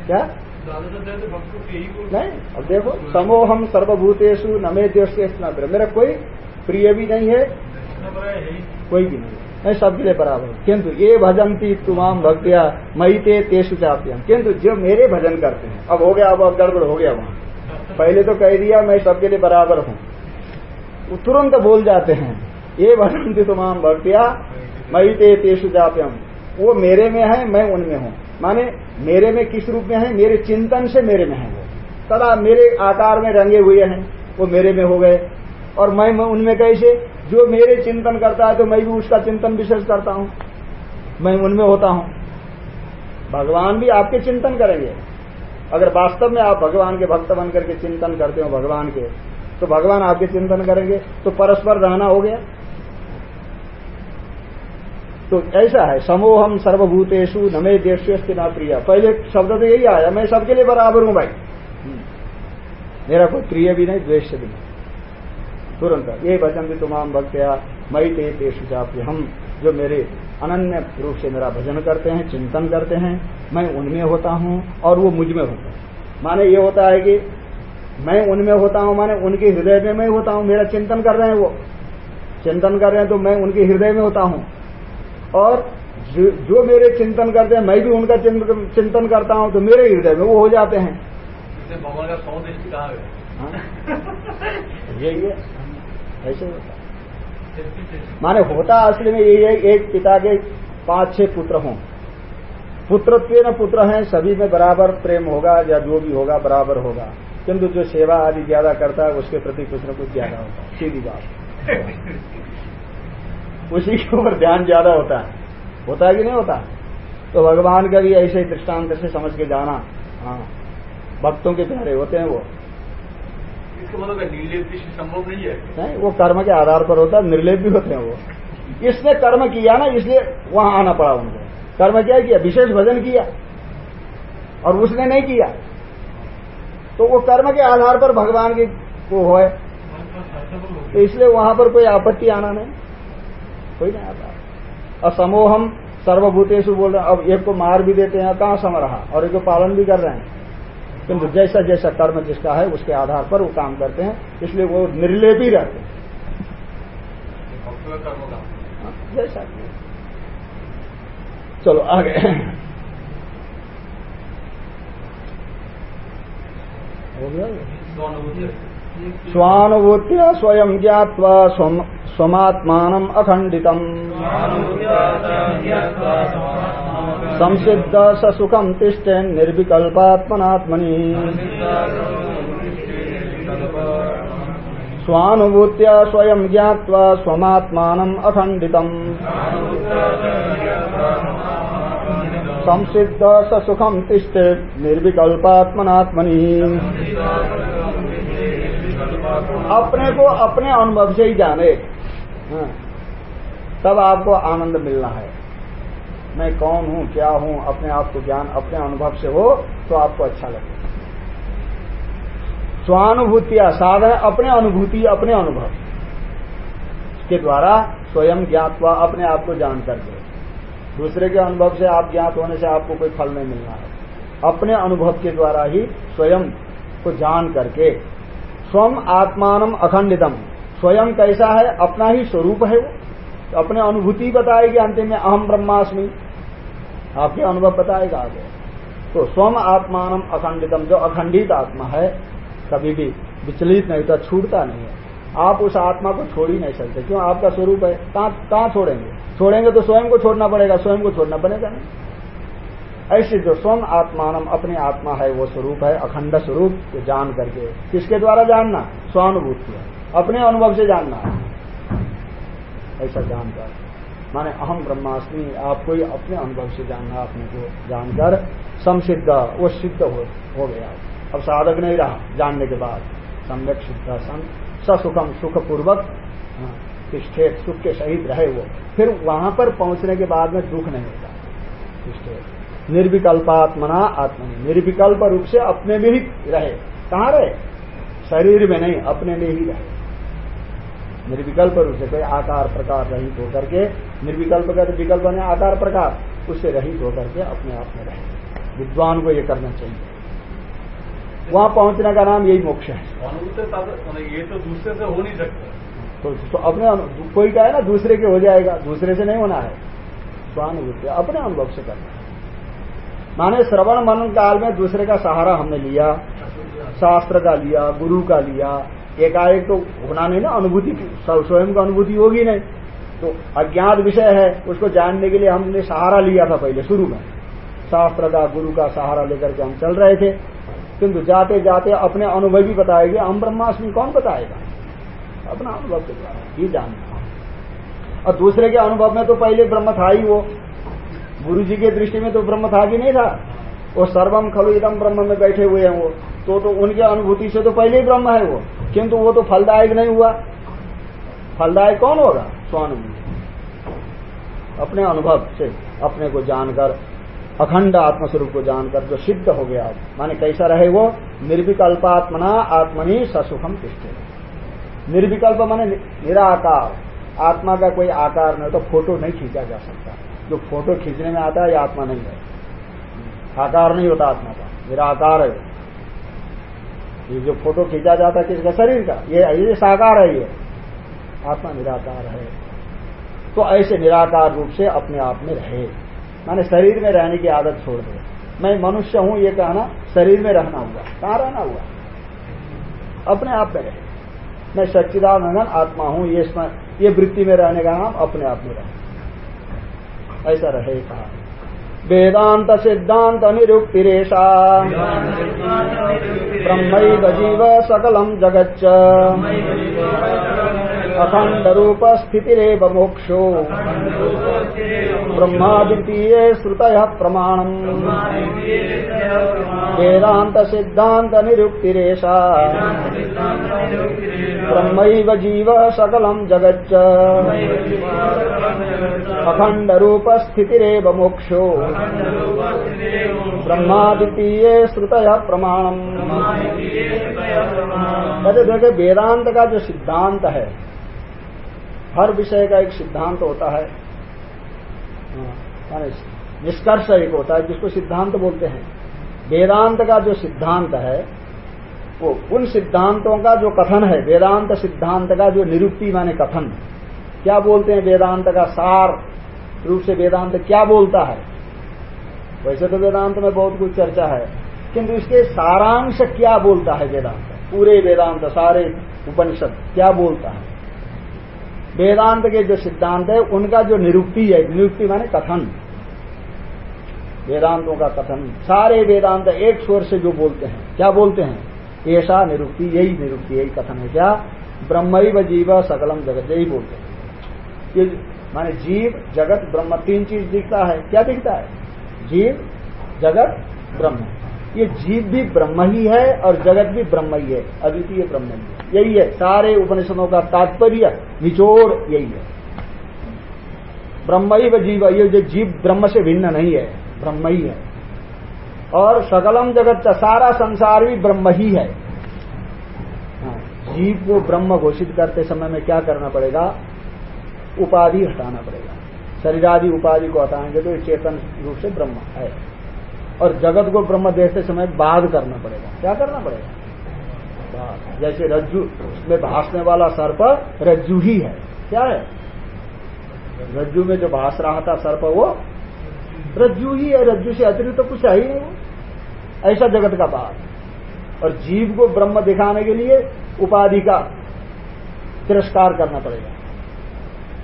क्या? नहीं, अब देखो समोहम सर्वभूतेशु नमे देश मेरा कोई प्रिय भी नहीं है, कोई भी नहीं मैं सबके लिए बराबर। किंतु ये भजनती तुमाम भक्तिया मई ते तेसु चाप्यम। किंतु जो मेरे भजन करते हैं, अब हो गया, अब अब गड़बड़ हो गया वहाँ। पहले तो कह दिया, मैं सबके लिए बराबर हूँ। तुरंत बोल जाते हैं, ये भजनती तुमाम भक्तिया मई ते तेसु चाप्यम वो मेरे में है, मैं उनमें हूँ। माने मेरे में किस रूप में है? मेरे चिंतन से मेरे में है वो। सदा मेरे आकार में रंगे हुए हैं, वो मेरे में हो गए। और मैं मैं उनमें कैसे? जो मेरे चिंतन करता है तो मैं भी उसका चिंतन विशेष करता हूँ। मैं उनमें होता हूँ। भगवान भी आपके चिंतन करेंगे। अगर वास्तव में आप भगवान के भक्त बन करके चिंतन करते हो भगवान के तो भगवान आपके चिंतन करेंगे तो परस्पर रहना हो गया। तो ऐसा है, समूहम सर्वभूतेशु नमे देश्य ना प्रिय। पहले शब्द तो यही आया, मैं सबके लिए बराबर हूँ भाई। मेरा कोई प्रिय भी नहीं, द्वेष भी नहीं। तुरंत, ये वचन भी तुमाम भक्त्या मई ते तेषु हम जो मेरे अनन्य रूप से मेरा भजन करते हैं चिंतन करते हैं मैं उनमें होता हूँ और वो मुझमें होता है। माने ये होता है कि मैं उनमें होता हूँ माने उनके हृदय में मैं होता हूँ मेरा चिंतन कर रहे हैं वो। चिंतन कर रहे हैं तो मैं उनके हृदय में होता हूँ। और जो, जो मेरे चिंतन करते हैं मैं भी उनका चिंतन करता हूँ तो मेरे हृदय में वो हो जाते हैं। भगवान का सौ दृष्टि कहा यही है। ऐसे होता माने होता असली में यही है, एक पिता के पाँच छह पुत्र हों। पुत्रत्व न पुत्र हैं, सभी में बराबर प्रेम होगा या जो भी होगा, बराबर होगा। किंतु जो सेवा आदि ज़्यादा करता है, उसके प्रति कुछ न कुछ ज़्यादा होता है। सीधी बात। उसी के ऊपर ध्यान ज़्यादा होता है। होता है कि नहीं होता? तो भगवान का भी ऐसे दृष्टांत से समझ के जाना। हाँ। भक्तों के प्यारे होते हैं वो। मतलब निर्लेप संभव नहीं है। नहीं, वो कर्म के आधार पर होता है, निर्लेप भी होते हैं वो। इसने कर्म किया ना, इसलिए वहाँ आना पड़ा उनको। कर्म क्या किया विशेष भजन किया, और उसने नहीं किया। तो वो कर्म के आधार पर भगवान की वो है तो इसलिए वहाँ पर कोई आपत्ति आना नहीं। कोई नहीं आता। असमोहम सर्वभूतेशु बोल रहे अब एक को मार भी देते हैं, कहाँ सम रहा? और एक को पालन भी कर रहे हैं। किंतु जैसा जैसा कर्म जिसका है उसके आधार पर वो काम करते हैं इसलिए वो निर्लेपी रहते हाँ, जैसा चलो आगे। हो गया? स्वानुभूत्या स्वयं ज्ञावा स्वमात्मान अखंडितम संसिद्ध ससुखम तिष्ठेन निर्विकल्पात्मनात्मनि। स्वानुभूत्या स्वयं ज्ञावा स्वमात्मान अखंडितम संसिद्ध ससुखम तिष्ठे निर्विकल्पात्मनात्मनि। अपने को अपने अनुभव से ही जाने। हाँ। तब आपको आनंद मिलना है। मैं कौन हूँ, क्या हूँ, अपने आप को ज्ञान, अपने अनुभव से हो तो आपको अच्छा लगे। स्वानुभूतिया साधन अपने अनुभूति, अपने अनुभव के द्वारा स्वयं ज्ञात हुआ, अपने आप को जान करके। दूसरे के अनुभव से आप ज्ञात होने से आपको कोई फल नहीं मिलना है। अपने अनुभव के द्वारा ही स्वयं को जान करके स्वम आत्मान अखंडितम। स्वयं कैसा है, अपना ही स्वरूप है वो। तो अपने अनुभूति बताएगी अंतिम में अहम ब्रह्मास्मि। आपके अनुभव बताएगा आगे। तो स्वम आत्मान अखंडितम, जो अखंडित आत्मा है, कभी भी विचलित नहीं होता, छूटता नहीं है। आप उस आत्मा को छोड़ ही नहीं सकते। क्यों? आपका स्वरूप है। कहाँ छोड़ेंगे? छोड़ेंगे तो स्वयं को छोड़ना पड़ेगा। स्वयं को छोड़ना पड़ेगा नहीं ऐसे जो स्वयं आत्मान अपनी आत्मा है वो स्वरूप है अखंड स्वरूप को जान करके। किसके द्वारा जानना? स्वानुभूति अपने अनुभव से जानना। ऐसा जानकर। माने अहम ब्रह्मास्मि आपको ही अपने अनुभव से जानना अपने को जानकर समसिद्ध वो सिद्ध हो, हो गया। अब साधक नहीं रहा जानने के बाद। सम्यक सिद्ध सन ससुखम सुखपूर्वक हाँ, सुख के सहित रहे वो। फिर वहाँ पर पहुँचने के बाद में दुख नहीं होता। निर्विकल्पात्मना आत्मनि। निर्विकल्प रूप से अपने में ही रहे। कहाँ रहे? शरीर में नहीं अपने में ही रहे। निर्विकल्प रूप से कोई आकार प्रकार रहित होकर के निर्विकल्प का विकल्प बने आकार प्रकार उससे रहित होकर के अपने आप में रहे। विद्वान को ये करना चाहिए। वहाँ पहुँचने का नाम यही मोक्ष है। ये तो दूसरे से हो नहीं सकता। तो, तो अपने कोई का है ना दूसरे के हो जाएगा दूसरे से नहीं होना है। स्वानुभूति अपने अनुभव से करना है। माने श्रवण मनन काल में दूसरे का सहारा हमने लिया, शास्त्र का लिया, गुरु का लिया, एकाएक तो होना नहीं ना अनुभूति स्वयं का अनुभूति होगी नहीं। तो अज्ञात विषय है, उसको जानने के लिए हमने सहारा लिया था पहले, शुरू में। शास्त्र का, गुरु का सहारा लेकर के हम चल रहे थे। किंतु जाते जाते अपने अनुभव भी बताएँगे, हम ब्रह्माष्टमी कौन बताएगा? अपना अनुभव के द्वारा ही जानना और दूसरे के अनुभव में तो पहले ब्रह्म था ही वो। गुरु जी के दृष्टि में तो ब्रह्म था कि नहीं था? वो सर्वम खलु इदम ब्रह्म में बैठे हुए हैं वो। तो तो उनके अनुभूति से तो पहले ही ब्रह्म है वो। किंतु वो तो फलदायक नहीं हुआ। फलदायक कौन होगा? स्वानुभूति। अपने अनुभव से, अपने को जानकर, अखंड आत्मस्वरूप को जानकर जो सिद्ध हो गया। माने कैसा रहे वो? निर्विकल्पात्मना आत्मनि ससुखम तिष्ठे। निर्विकल्प माने निराकार। आत्मा का कोई आकार नहीं तो फ़ोटो नहीं खींचा जा सकता। जो फ़ोटो खींचने में आता है, ये आत्मा नहीं है। आकार नहीं होता आत्मा का। निराकार है। ये जो फ़ोटो खींचा जाता है किसका? शरीर का। ये ये साकार है ये। आत्मा निराकार है। तो ऐसे निराकार रूप से अपने आप में रहे। माने शरीर में रहने की आदत छोड़ दे। मैं मनुष्य हूँ, ये कहना, शरीर में रहना हुआ। कहाँ रहना हुआ? अपने आप में रहे। मैं सच्चिदानंदन आत्मा हूँ, ये ये वृत्ति में रहने का नाम अपने आप में रहे। ऐसा रहे कहा वेदांत सिद्धांत निरुक्तिरेशा ब्रह्म जीव सकलम जगच्च। अखंड रूप स्थितिरव मोक्षो। ब्रह्माद्वितीय श्रुत प्रमाण वेदांत सिद्धांत निरुक्तिरेशा ब्रह्मैव जीव सकलम जगच्च। अखंड रूप स्थितिरेव मोक्षो। ब्रह्मादितीय श्रुतय प्रमाणम। कहते देखे वेदांत का जो सिद्धांत है हर विषय का एक सिद्धांत होता है। हाँ, निष्कर्ष एक होता है जिसको सिद्धांत बोलते हैं। वेदांत का जो सिद्धांत है वो उन सिद्धांतों का जो कथन है वेदांत सिद्धांत का जो निरुक्ति माने कथन। क्या बोलते हैं वेदांत का सार? रूप से वेदांत क्या बोलता है? वैसे तो वेदांत में बहुत कुछ चर्चा है, किंतु इसके सारांश क्या बोलता है वेदांत? पूरे वेदांत, सारे उपनिषद क्या बोलता है? वेदांत के जो सिद्धांत है, उनका जो निरुक्ति है, निरुक्ति माने कथन। वेदांतों का कथन। सारे वेदांत एक स्वर से जो बोलते हैं, क्या बोलते हैं? ऐसा निरुक्ति, यही निरुक्ति, यही कथन है। क्या? ब्रह्म जीव सकलम जगत, यही बोलते हैं। माने जीव, जगत, ब्रह्म तीन चीज़ दिखता है। क्या दिखता है? जीव जगत ब्रह्म। ये जीव भी ब्रह्म ही है और जगत भी ब्रह्म ही है। अद्वितीय ब्रह्म ही है। यही है। सारे उपनिषदों का तात्पर्य निचोड़ यही है। ब्रह्म ही व जीव। ये जो जीव ब्रह्म से भिन्न नहीं है ब्रह्म ही है। और सकलम जगत का सारा संसार भी ब्रह्म ही है। हाँ, जीव को ब्रह्म घोषित करते समय में क्या करना पड़ेगा? उपाधि हटाना पड़ेगा। शरीरादि उपाधि को हटाएँगे तो ये चेतन रूप से ब्रह्म है। और जगत को ब्रह्म देखते समय बाध करना पड़ेगा। क्या करना पड़ेगा? जैसे रज्जु में भासने वाला सर्प रज्जु ही है। क्या है? रज्जु में जो भास रहा था सर्प, वो रज्जु ही है। रज्जु से अतिरिक्त तो कुछ है ही नहीं। ऐसा जगत का बात और जीव को ब्रह्म दिखाने के लिए उपाधि का तिरस्कार करना पड़ेगा।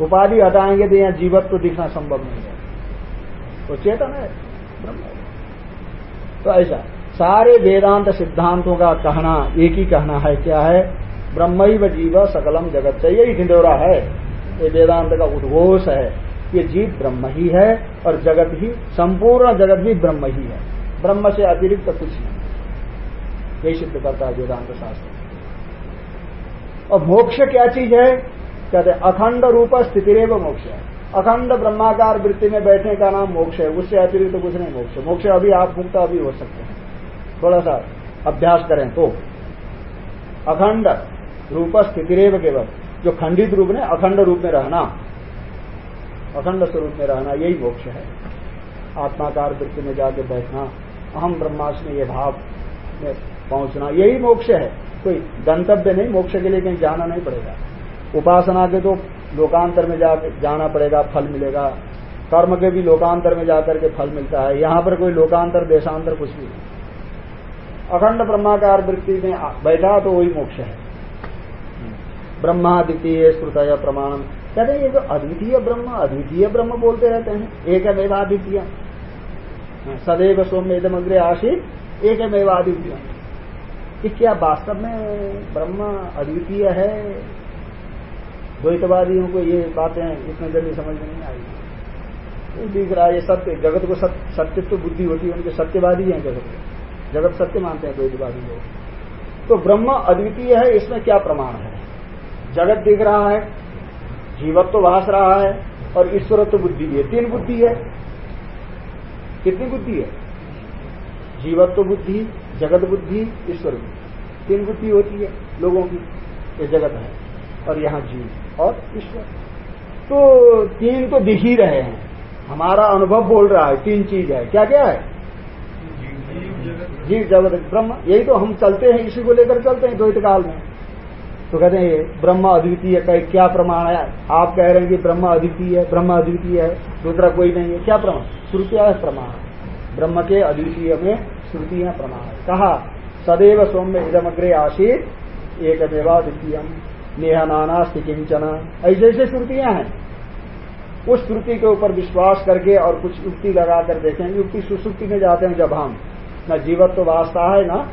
उपाधि हटाएँगे तो यहाँ जीवत तो दिखना संभव नहीं है। वो चेतन है, ब्रह्म तो ऐसा, सारे वेदांत सिद्धांतों का कहना, एक ही कहना है, क्या है? ब्रह्म व जीव सकलम जगत से, यही ढिंडोरा है। ये वेदांत का उद्घोष है। ये जीव ब्रह्म ही है और जगत ही, संपूर्ण जगत भी ब्रह्म ही है। ब्रह्म से अतिरिक्त तो कुछ नहीं। यही सिद्ध करता है वेदांत शास्त्र। और मोक्ष क्या चीज़ है? कहते अखंड रूप स्थितिरेव मोक्ष है। अखंड ब्रह्माकार वृत्ति में बैठने का नाम मोक्ष है, उससे अतिरिक्त तो कुछ नहीं मोक्ष मोक्ष अभी आप मुक्त अभी हो सकते हैं। थोड़ा सा अभ्यास करें तो। अखंड रूप स्थितिरेव केवल, जो खंडित रूप ने अखंड रूप में रहना। अखंड स्वरूप में रहना, यही मोक्ष है। आत्माकार वृत्ति में जाके बैठना अहम ब्रह्मास्मि ये भाव में पहुँचना, यही मोक्ष है। कोई गंतव्य नहीं, मोक्ष के लिए कहीं जाना नहीं पड़ेगा। उपासना के तो लोकांतर में जा जाना पड़ेगा, फल मिलेगा। कर्म के भी लोकांतर में जाकर के फल मिलता है। यहाँ पर कोई लोकांतर, देशांतर कुछ भी नहीं। अखंड ब्रह्माकार वृत्ति में बैठा तो वही मोक्ष है। ब्रह्मा द्वितीय स्मृतय प्रमाण कहते हैं, ये जो अद्वितीय ब्रह्म अद्वितीय ब्रह्म बोलते रहते हैं। एक है मेवाद्वितीय सदैव सोम्य एकदम अग्रे आशित एक मेवाद्वितीय कि क्या वास्तव में ब्रह्म अद्वितीय है? द्वैतवादियों को ये बातें इतने जल्दी समझ में नहीं आई। दिख रहा है ये सत्य, जगत को सत्य तो बुद्धि होती है, उनके सत्यवादी हैं जगत को। जगत सत्य मानते हैं द्वैतवादी लोग। तो ब्रह्म अद्वितीय है, इसमें क्या प्रमाण है? जगत दिख रहा है, जीवत्व तो भाष रहा है, और ईश्वरत्व तो बुद्धि भी है। तीन बुद्धि है। कितनी बुद्धि है? जीवत्व बुद्धि, जगत बुद्धि, ईश्वर बुद्धि। तीन बुद्धि होती है लोगों की, ये जगत है, और यहाँ जीव। और ईश्वर तो तीन तो दिख ही रहे हैं। हमारा अनुभव बोल रहा है, तीन चीज़ है। क्या क्या है? जीव, जगत, ब्रह्म। यही तो हम चलते हैं, इसी को लेकर चलते हैं द्वैत काल में। तो कहते हैं, ब्रह्म अद्वितीय का क्या प्रमाण है? आप कह रहे हैं कि ब्रह्म अद्वितीय है ब्रह्म अद्वितीय है, दूसरा कोई नहीं है। क्या प्रमाण? श्रुतिया प्रमाण। ब्रह्म के अद्वितीय में श्रुतियाँ प्रमाण कहा, सदैव सौम्य इदमग्रे आशीत एक द्वितीय नेह नाना किंचन ऐसे ऐसे श्रुतियाँ हैं। उस श्रुति के ऊपर विश्वास करके और कुछ युक्ति लगाकर देखें। युक्ति सुसुक्ति में जाते हैं जब हम। न जीवत्व तो वास्ता है, न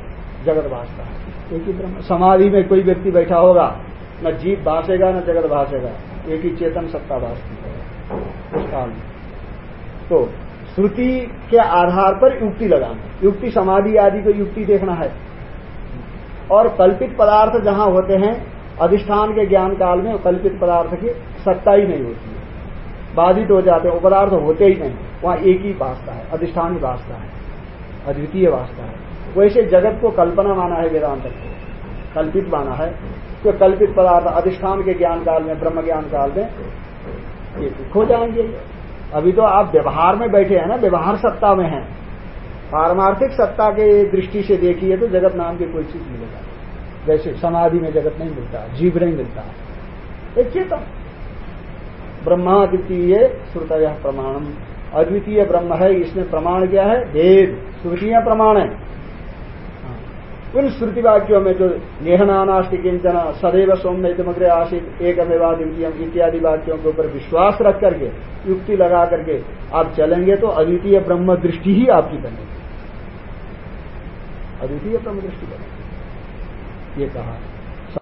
जगत वास्ता है। एक ही ब्रह्म। समाधि में कोई व्यक्ति बैठा होगा, न जीव भाषेगा न जगत भाषेगा एक ही चेतन सत्ता भाषती है। उस काल में। तो श्रुति के आधार पर युक्ति लगाना। युक्ति समाधि आदि को युक्ति देखना है। और कल्पित पदार्थ जहाँ होते हैं अधिष्ठान के ज्ञान काल में कल्पित पदार्थ की सत्ता ही नहीं होती है। बाधित हो जाते हैं वो पदार्थ होते ही नहीं। वहाँ एक ही वास्ता है, अधिष्ठान ही वास्ता है, अद्वितीय वास्ता है। वैसे जगत को कल्पना माना है वेदांत को कल्पित माना है। तो कल्पित पदार्थ अधिष्ठान के ज्ञान काल में, ब्रह्म ज्ञान काल में ये खो जाएँगे। अभी तो आप व्यवहार में बैठे हैं ना, व्यवहार सत्ता में हैं। पारमार्थिक सत्ता के दृष्टि से देखिए तो जगत नाम की कोई चीज़ मिलेगा। जैसे समाधि में जगत नहीं मिलता, जीव नहीं मिलता। एक चेतन ब्रह्माद्वितीय श्रुतय प्रमाणम। अद्वितीय ब्रह्म है, इसमें प्रमाण क्या है? भेद श्रुतियाँ प्रमाण है। हाँ। उन श्रुति वाक्यों में जो नेहनानाष्टि किंचन, सदैव सौम्य समग्र आशित एक अमेवाद्वितीय इत्यादि वाक्यों के ऊपर विश्वास रख करके, युक्ति लगा करके आप चलेंगे तो अद्वितीय ब्रह्म दृष्टि ही आपकी बनेगी। अद्वितीय ब्रह्म दृष्टि बनेगी। ये कहा।